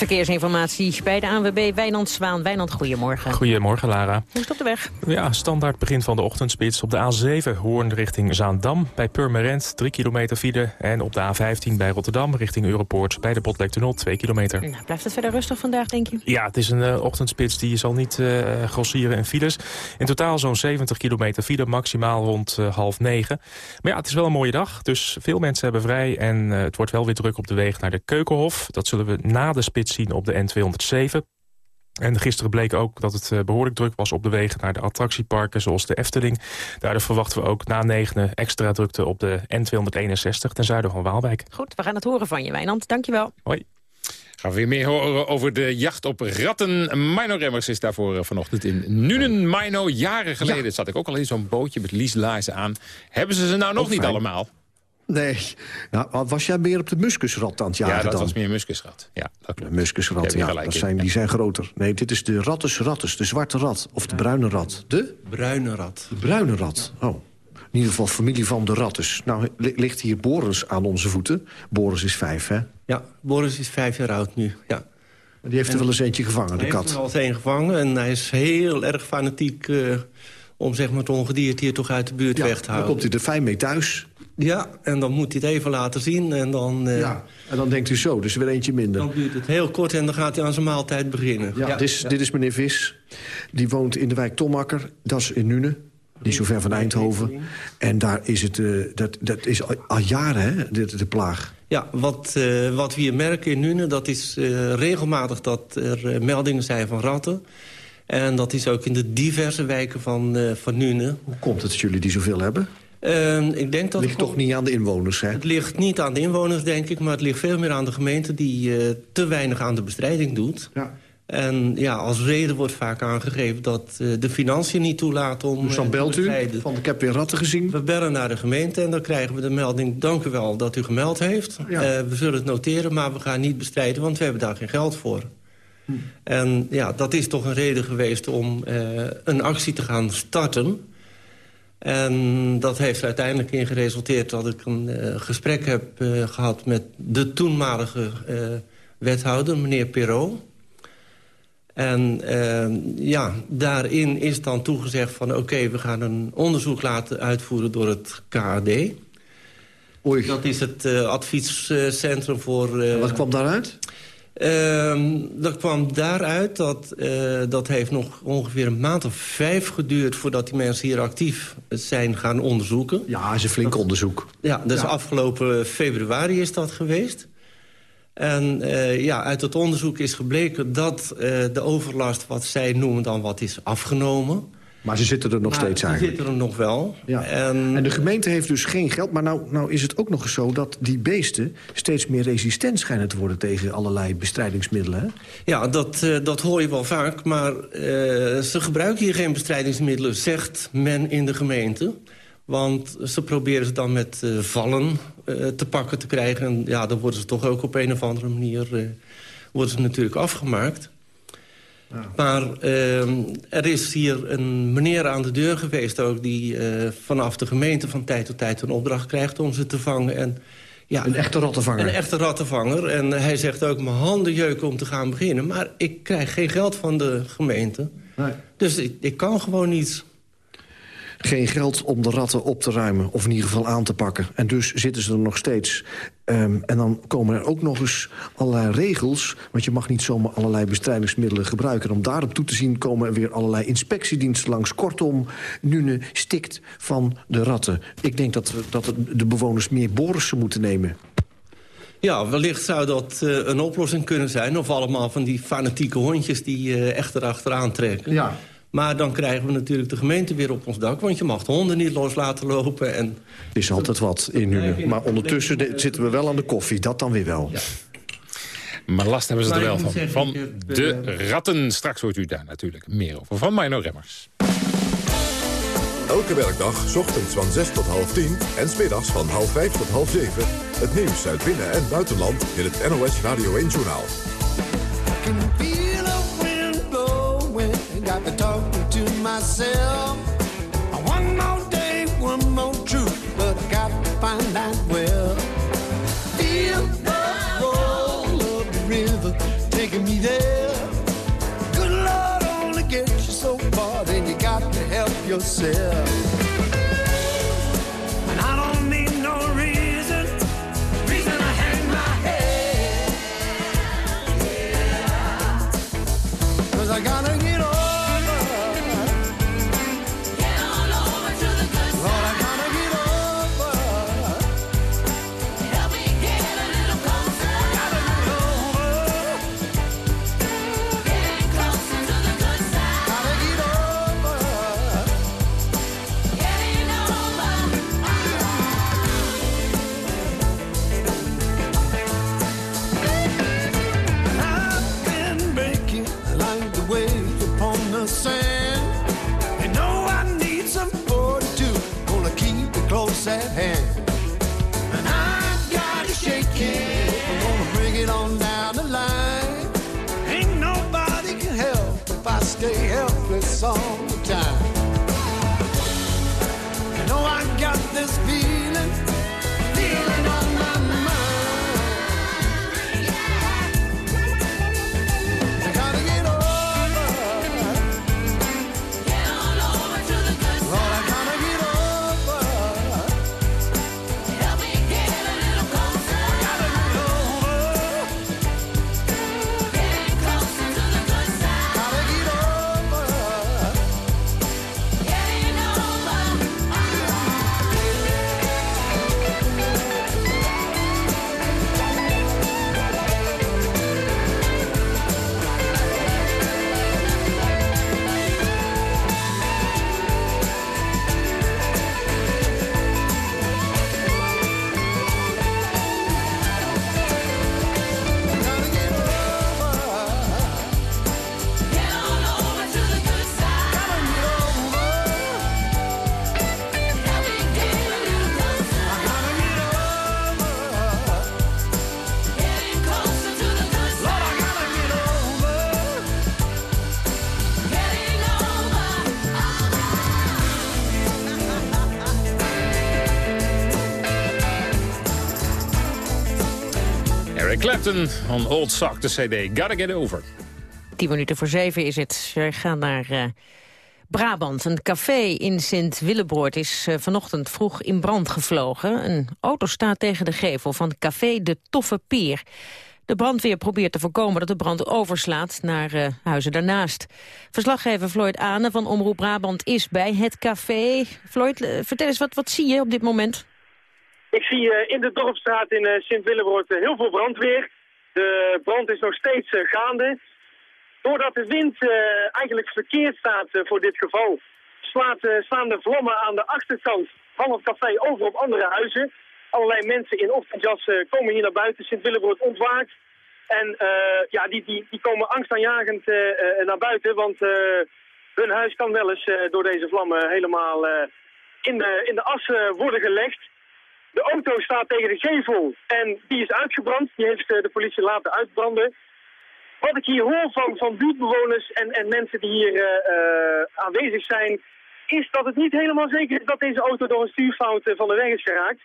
Verkeersinformatie bij de ANWB Wijnand Zwaan. Wijnand, goedemorgen. Goedemorgen, Lara. Hoe is het op de weg? Ja, standaard begin van de ochtendspits op de A7 Hoorn richting Zaandam. Bij Purmerend 3 kilometer file. En op de A15 bij Rotterdam richting Europoort bij de Botlektunnel 2 kilometer. Nou, blijft het verder rustig vandaag, denk je? Ja, het is een uh, ochtendspits die zal niet uh, grossieren in files. In totaal zo'n 70 kilometer file, maximaal rond uh, half negen. Maar ja, het is wel een mooie dag, dus veel mensen hebben vrij. En het wordt wel weer druk op de weg naar de Keukenhof. Dat zullen we na de spits zien op de N207. En gisteren bleek ook dat het behoorlijk druk was op de wegen naar de attractieparken zoals de Efteling. Daardoor verwachten we ook na negenen extra drukte op de N261 ten zuiden van Waalwijk. Goed, we gaan het horen van je, Wijnand. Dankjewel. Hoi. Gaan we weer meer horen over de jacht op ratten. Mino Remmers is daarvoor vanochtend in Nuenen. Mino, jaren geleden ja. zat ik ook al in zo'n bootje met Lies Laarzen aan. Hebben ze ze nou nog niet allemaal? Nee. Nou, was jij meer op de muskusrat aan het jagen Ja, dat dan? was meer muskusrat. Ja, dat klopt. De muskusrat, ja. Dat zijn, die zijn groter. Nee, dit is de rattus rattus, de zwarte rat. Of de bruine rat. De? Bruine rat. De bruine rat, oh. In ieder geval familie van de rattus. Nou, ligt hier Boris aan onze voeten. Boris is vijf, hè? Ja, Boris is vijf jaar oud nu, ja. Die heeft er wel eens eentje gevangen, de kat. Hij heeft er wel eens een gevangen en hij is heel erg fanatiek... Uh, om zeg maar, het ongedierte hier toch uit de buurt ja, weg te houden. dan komt hij er fijn mee thuis. Ja, en dan moet hij het even laten zien. En dan, uh, ja, en dan denkt u zo, dus weer eentje minder. Dan duurt het heel kort en dan gaat hij aan zijn maaltijd beginnen. Ja, ja. Dit, is, ja. dit is meneer Vis. Die woont in de wijk Tomakker. Dat is in Nune. Niet zo ver van Eindhoven. En daar is het, uh, dat, dat is al, al jaren, hè, de, de plaag. Ja, wat, uh, wat we hier merken in Nune, dat is regelmatig dat er meldingen zijn van ratten. En dat is ook in de diverse wijken van, van Nune. Hoe komt het dat jullie die zoveel hebben? Uh, ik denk dat het ligt toch niet aan de inwoners, hè? Het ligt niet aan de inwoners, denk ik... maar het ligt veel meer aan de gemeente... die uh, te weinig aan de bestrijding doet. Ja. En ja, als reden wordt vaak aangegeven dat uh, de financiën niet toelaten om Dus dan belt u, van ik heb weer ratten gezien. We bellen naar de gemeente en dan krijgen we de melding... dank u wel dat u gemeld heeft. Ja. we zullen het noteren, maar we gaan niet bestrijden... want we hebben daar geen geld voor. Hm. En ja, dat is toch een reden geweest om een actie te gaan starten... En dat heeft er uiteindelijk in geresulteerd dat ik een uh, gesprek heb uh, gehad met de toenmalige uh, wethouder, meneer Perrault. En uh, ja, daarin is dan toegezegd van... oké, we gaan een onderzoek laten uitvoeren door het KAD. Oei. Dat is het adviescentrum voor... Wat kwam daaruit? Uh, dat kwam daaruit dat uh, dat heeft nog ongeveer een maand of vijf geduurd... voordat die mensen hier actief zijn gaan onderzoeken. Ja, is een flink onderzoek. Ja, dus ja. afgelopen februari is dat geweest. En uh, ja, uit het onderzoek is gebleken dat de overlast... wat zij noemen dan wat is afgenomen... Maar ze zitten er nog maar steeds ze eigenlijk. zitten er nog wel. Ja. En... en... de gemeente heeft dus geen geld. Maar nou, nou is het ook nog eens zo dat die beesten... steeds meer resistent schijnen te worden tegen allerlei bestrijdingsmiddelen. Hè? Ja, dat, uh, dat hoor je wel vaak. Maar uh, ze gebruiken hier geen bestrijdingsmiddelen, zegt men in de gemeente. Want ze proberen ze dan met uh, vallen te pakken te krijgen. En ja, dan worden ze toch ook op een of andere manier... worden ze natuurlijk afgemaakt. Maar uh, er is hier een meneer aan de deur geweest ook... die uh, vanaf de gemeente van tijd tot tijd een opdracht krijgt om ze te vangen. En, ja, een echte rattenvanger? Een echte rattenvanger. En hij zegt ook mijn handen jeuken om te gaan beginnen. Maar ik krijg geen geld van de gemeente. Nee. Dus ik, ik kan gewoon niets. Geen geld om de ratten op te ruimen, of in ieder geval aan te pakken. En dus zitten ze er nog steeds. Um, en dan komen er ook nog eens allerlei regels... want je mag niet zomaar allerlei bestrijdingsmiddelen gebruiken. En om daarop toe te zien komen er weer allerlei inspectiediensten langs. Kortom, Nune stikt van de ratten. Ik denk dat, we, dat de bewoners meer borissen moeten nemen. Ja, wellicht zou dat uh, een oplossing kunnen zijn. Of allemaal van die fanatieke hondjes die uh, echt erachteraan trekken. Ja. Maar dan krijgen we natuurlijk de gemeente weer op ons dak... want je mag de honden niet los laten lopen. En... Er is altijd wat in nu. Maar ondertussen zitten we wel aan de koffie. Dat dan weer wel. Ja. Maar last hebben ze er wel van. Van de ratten. Straks hoort u daar natuurlijk meer over. Van Mino Remmers. Elke werkdag, ochtends van 6 tot half 10 en smiddags van half 5 tot half 7. Het nieuws uit binnen- en buitenland in het NOS Radio 1-journaal. There. Good Lord, only get you so far, then you got to help yourself. Clapton on Old Sock, de cd. Gotta Get Over. Tien minuten voor zeven is het. We gaan naar eh, Brabant. Een café in Sint-Willebroord is eh, vanochtend vroeg in brand gevlogen. Een auto staat tegen de gevel van café De Toffe Peer. De brandweer probeert te voorkomen dat de brand overslaat naar eh, huizen daarnaast. Verslaggever Floyd Ane van Omroep Brabant is bij het café. Floyd, vertel eens, wat, wat zie je op dit moment? Ik zie in de Dorpstraat in eh, Sint-Willebroord heel veel brandweer. De brand is nog steeds eh, gaande. Doordat de wind eh, eigenlijk verkeerd staat eh, voor dit geval... Slaat, slaan de vlammen aan de achterkant van het café over op andere huizen. Allerlei mensen in ochtendjas komen hier naar buiten. Sint-Willebroord ontwaakt. En ja, die, die, die komen angstaanjagend eh, naar buiten, want hun huis kan wel eens door deze vlammen helemaal in, de, in de as worden gelegd. De auto staat tegen de gevel en die is uitgebrand. Die heeft eh, de politie laten uitbranden. Wat ik hier hoor van, van buurtbewoners en, en mensen die hier eh, eh, aanwezig zijn... is dat het niet helemaal zeker is dat deze auto door een stuurfout van de weg is geraakt.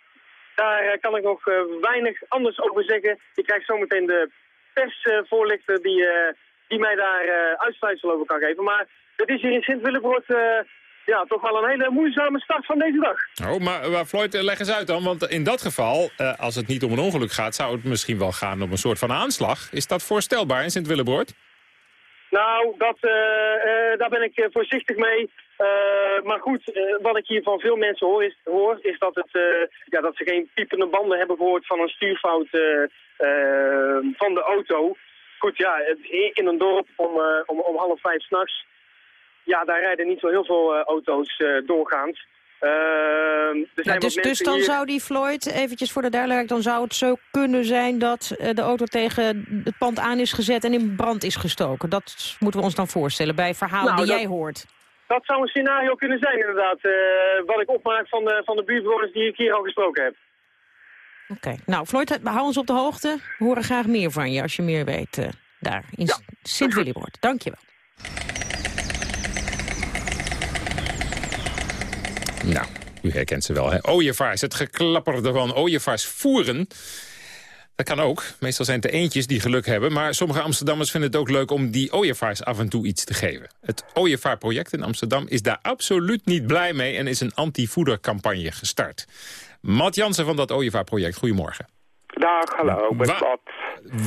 Daar kan ik nog weinig anders over zeggen. Ik krijg zometeen de persvoorlichter die, die mij daar uitsluitsel over kan geven. Maar het is hier in Sint-Willebroord ja, toch wel een hele moeizame start van deze dag. Oh, maar, maar Floyd, eh, leg eens uit dan. Want in dat geval, eh, als het niet om een ongeluk gaat... zou het misschien wel gaan om een soort van aanslag. Is dat voorstelbaar in Sint-Willebroord? Nou, dat, eh, eh, daar ben ik eh, voorzichtig mee. Eh, maar goed, eh, wat ik hier van veel mensen hoor is, hoor, is dat, het, eh, ja, dat ze geen piepende banden hebben gehoord van een stuurfout eh, eh, van de auto. Goed, ja, in een dorp om, eh, om, om half vijf s'nachts, ja, daar rijden niet zo heel veel eh, auto's eh, doorgaans. Eh, er zijn dus, dus dan hier- zou die Floyd, eventjes voor de duidelijkheid... dan zou het zo kunnen zijn dat eh, de auto tegen het pand aan is gezet... en in brand is gestoken. Dat moeten we ons dan voorstellen bij verhalen Nou, die dat- jij hoort. Dat zou een scenario kunnen zijn, inderdaad. wat ik opmaak van de, van de buurtbewoners die ik hier al gesproken heb. Oké. Nou, Floyd, hou ons op de hoogte. We horen graag meer van je als je meer weet daar in Sint-Willibord. Dank je wel. Nou, u herkent ze wel, hè? Ooievaars, het geklapper van ooievaars voeren. Dat kan ook. Meestal zijn het de eentjes die geluk hebben. Maar sommige Amsterdammers vinden het ook leuk om die ooievaars af en toe iets te geven. Het ooievaarproject in Amsterdam is daar absoluut niet blij mee... en is een anti-voedercampagne gestart. Matt Jansen van dat ooievaarproject, goedemorgen. Dag, hallo, met Wa- Bad.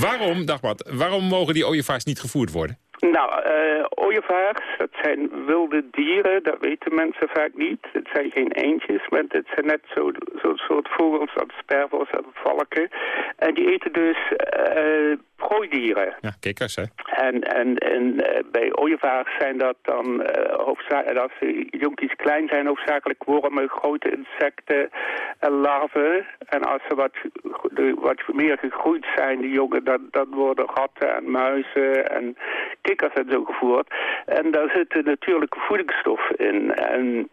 Waarom, dag Matt, waarom mogen die ooievaars niet gevoerd worden? Nou, eh ooievaars, dat zijn wilde dieren, dat weten mensen vaak niet. Het zijn geen eendjes, maar het zijn net zo'n zo soort vogels als spervels en valken. En die eten dus eh prooidieren. Ja, kikkers, hè? En, en, en eh, bij ooievaars zijn dat dan, hoofdzakelijk, als de jonkies klein zijn, hoofdzakelijk wormen, grote insecten en larven. En als ze wat, wat meer gegroeid zijn, die dan, dan worden ratten en muizen en kikkers en zo gevoerd. En daar zitten natuurlijke voedingsstoffen in. En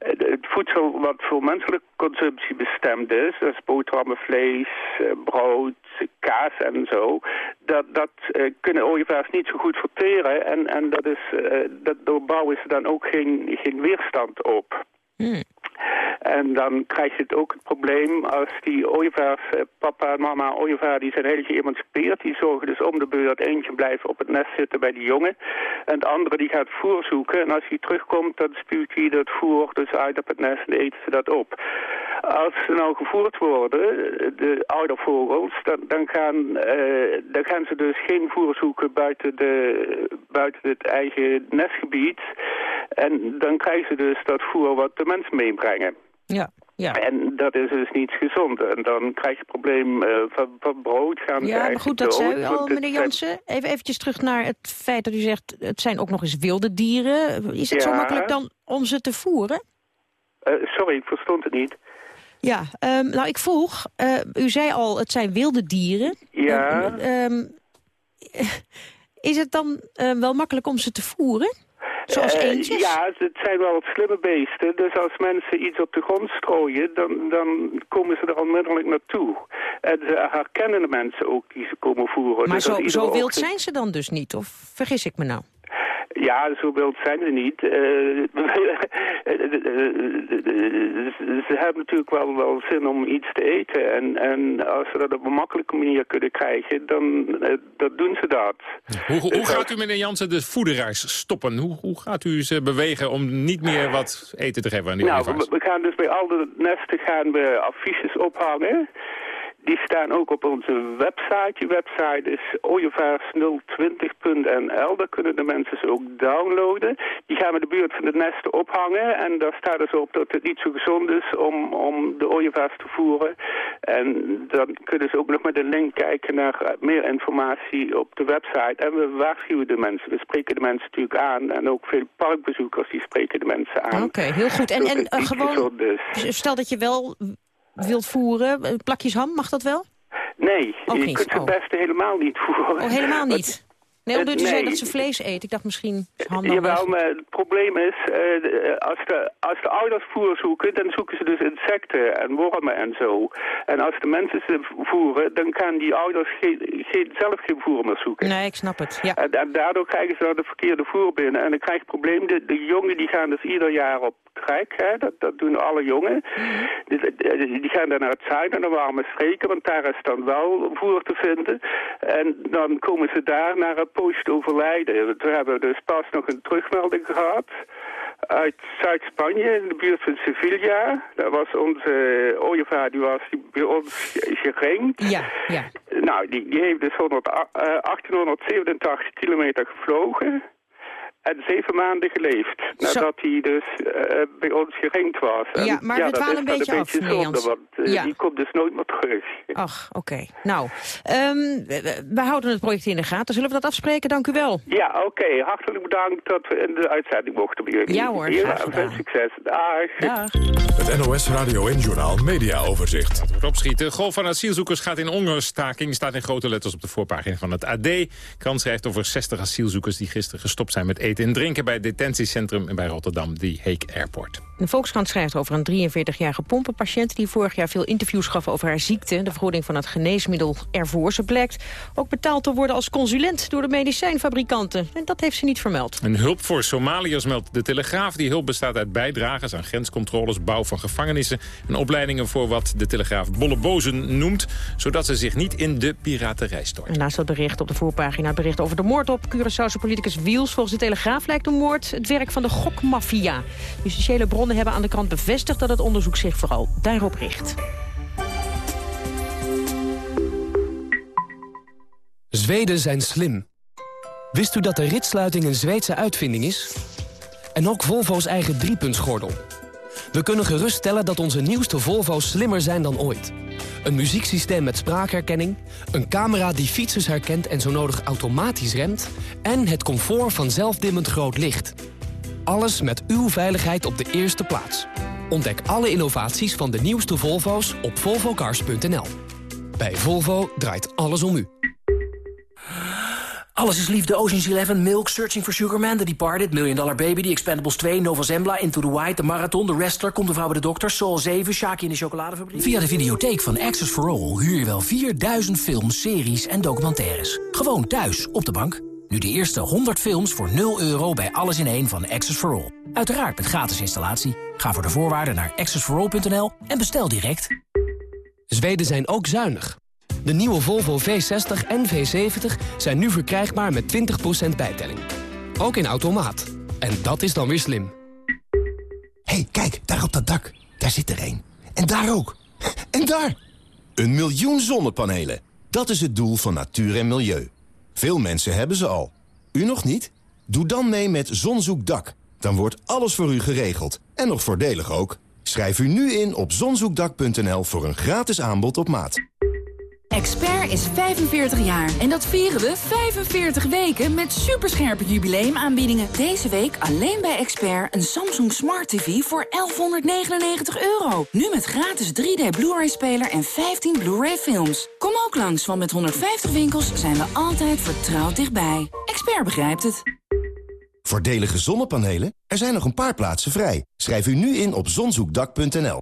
het voedsel wat voor menselijke consumptie bestemd is, dat is boterhammen, vlees, eh, brood, kaas en zo, dat, dat eh, kunnen ooievaars niet zo goed verteren en, en dat is, eh, dat, daar bouwen ze dan ook geen, geen weerstand op. En dan krijg je het ook het probleem als die ooievaars, eh, papa en mama ooievaar, die zijn heel geëmancipeerd. Die zorgen dus om de beurt. Eentje blijft op het nest zitten bij die jongen. En de andere die gaat voer zoeken. En als hij terugkomt, dan spuwt hij dat voer dus uit op het nest en eten ze dat op. Als ze nou gevoerd worden, de oudervogels, dan, dan, gaan, eh, dan ze dus geen voer zoeken buiten, de, buiten het eigen nestgebied. En dan krijgen ze dus dat voer wat de mensen meebrengen. Ja, ja. En dat is dus niet gezond. En dan krijg je het probleem eh, van, van brood gaan Ja, maar goed, dat zei u al, meneer Jansen. Even eventjes terug naar het feit dat u zegt... het zijn ook nog eens wilde dieren. Is het zo makkelijk dan om ze te voeren? Eh, sorry, ik verstond het niet. Ja, ehm, nou ik vroeg, eh, u zei al, het zijn wilde dieren. Ja. Eh, ehm, is het dan wel makkelijk om ze te voeren? Zoals Eh, eentjes? ja, het zijn wel wat slimme beesten. Dus als mensen iets op de grond strooien, dan, dan komen ze er onmiddellijk naartoe. En ze herkennen de mensen ook die ze komen voeren. Maar Dus zo, zo wild ochtend- zijn ze dan dus niet, of vergis ik me nou? Ja, zo wild zijn ze niet. Uh, ze hebben natuurlijk wel, wel zin om iets te eten. En, en als ze dat op een makkelijke manier kunnen krijgen, dan uh, dat doen ze dat. Hoe, hoe dus gaat u, meneer Jansen, de voederaars stoppen? Hoe, hoe gaat u ze bewegen om niet meer wat eten te geven aan die Nou, we, we, gaan dus bij al de nesten gaan we affiches ophangen. Die staan ook op onze website. Die website is ooievaars020.nl. Daar kunnen de mensen ze ook downloaden. Die gaan we de buurt van de nesten ophangen. En daar staat dus op dat het niet zo gezond is om, om de ooievaars te voeren. En dan kunnen ze ook nog met een link kijken naar meer informatie op de website. En we waarschuwen de mensen. We spreken de mensen natuurlijk aan. En ook veel parkbezoekers die spreken de mensen aan. Oké, heel goed. En, en uh, gewoon, stel dat je wel wilt voeren, plakjes ham, mag dat wel? Nee, Ook je niet? kunt het Oh. beste helemaal niet voeren. Oh, helemaal niet? Nee, omdat u nee. zei dat ze vlees eet. Ik dacht misschien ham dan Jawel, maar het probleem is, eh, de- als, de, als de ouders voer zoeken, dan zoeken ze dus insecten en wormen en zo. En als de mensen ze voeren, dan kan die ouders geen, geen, zelf geen voer meer zoeken. Nee, ik snap het. Ja. En, en daardoor krijgen ze dan de verkeerde voer binnen. En dan krijg je het probleem, de, de jongen die gaan dus ieder jaar op hè, dat, dat doen alle jongen. Eh, die gaan dan naar het zuiden, naar warme streken, want daar is dan wel voer te vinden. En dan komen ze daar naar een poos te overlijden. We hebben dus pas nog een terugmelding gehad uit Zuid-Spanje, in de buurt van Sevilla. Daar was onze ooievaar, die was bij ons geringd. Ja, ja. Nou, die, die heeft dus 100, eh, 1887 kilometer gevlogen. En zeven maanden geleefd. Nadat hij dus eh, bij ons geringd was. En Ja, maar we dwalen is een beetje af, zonde, want eh, Ja. die komt dus nooit meer terug. Ach, oké. Nou, ehm, we, we houden het project in de gaten. Zullen we dat afspreken? Dank u wel. Ja, oké. Hartelijk bedankt dat we in de uitzending mochten bij jullie. Ja hoor, veel succes. Dag. Het NOS Radio en Journaal Media Overzicht. Wordt opschieten. De golf van asielzoekers gaat in hongerstaking. Staat in grote letters op de voorpagina van het AD. Krant schrijft over 60 asielzoekers die gisteren gestopt zijn met eten en drinken... bij het detentiecentrum bij Rotterdam, die Heek Airport. De Volkskrant schrijft over een 43-jarige pompenpatiënt... die vorig jaar veel interviews gaf over haar ziekte. De vergoeding van het geneesmiddel ervoor. Ze blijkt ook betaald te worden als consulent... door de medicijnfabrikanten. En dat heeft ze niet vermeld. Een hulp voor Somaliërs meldt de Telegraaf. Die hulp bestaat uit bijdragers aan grenscontroles, bouw van gevangenissen... en opleidingen voor wat de Telegraaf bollebozen noemt... zodat ze zich niet in de piraterij storten. En naast dat bericht op de voorpagina het bericht over de moord op Curaçaose politicus Wiels. Volgens de Telegraaf lijkt de moord het werk van de gokmafia. Justitiële hebben aan de krant bevestigd dat het onderzoek zich vooral daarop richt. Zweden zijn slim. Wist u dat de ritsluiting een Zweedse uitvinding is? En ook Volvo's eigen driepuntsgordel. We kunnen geruststellen dat onze nieuwste Volvo's slimmer zijn dan ooit. Een muzieksysteem met spraakherkenning, een camera die fietsers herkent en zo nodig automatisch remt... en het comfort van zelfdimmend groot licht. Alles met uw veiligheid op de eerste plaats. Ontdek alle innovaties van de nieuwste Volvo's op volvocars.nl. Bij Volvo draait alles om u. Alles is liefde, Ocean's Eleven, Milk, Searching for Sugar Man, The Departed, Million Dollar Baby, The Expendables 2, Nova Zembla, Into the White, The Marathon, The Wrestler, Komt de Vrouw bij de Dokter, Soul 7, Shaki in de Chocoladefabriek. Via de videotheek van Access for All huur je wel 4000 films, series en documentaires. Gewoon thuis, op de bank. Nu de eerste 100 films voor 0 euro bij Alles in één van Access for All. Uiteraard met gratis installatie. Ga voor de voorwaarden naar accessforall.nl en bestel direct. Zweden zijn ook zuinig. De nieuwe Volvo V60 en V70 zijn nu verkrijgbaar met 20% bijtelling. Ook in automaat. En dat is dan weer slim. hey, kijk, daar op dat dak. Daar zit er één. En daar ook. En daar! Een miljoen zonnepanelen. Dat is het doel van natuur en milieu. Veel mensen hebben ze al. U nog niet? Doe dan mee met Zonzoekdak. Dan wordt alles voor u geregeld. En nog voordelig ook. Schrijf u nu in op zonzoekdak.nl voor een gratis aanbod op maat. Expert is 45 jaar en dat vieren we 45 weken met superscherpe jubileumaanbiedingen. Deze week alleen bij Expert een Samsung Smart TV voor 1199 euro. Nu met gratis 3D Blu-ray speler en 15 Blu-ray films. Kom ook langs, want met 150 winkels zijn we altijd vertrouwd dichtbij. Expert begrijpt het. Voordelige zonnepanelen? Er zijn nog een paar plaatsen vrij. Schrijf u nu in op zonzoekdak.nl.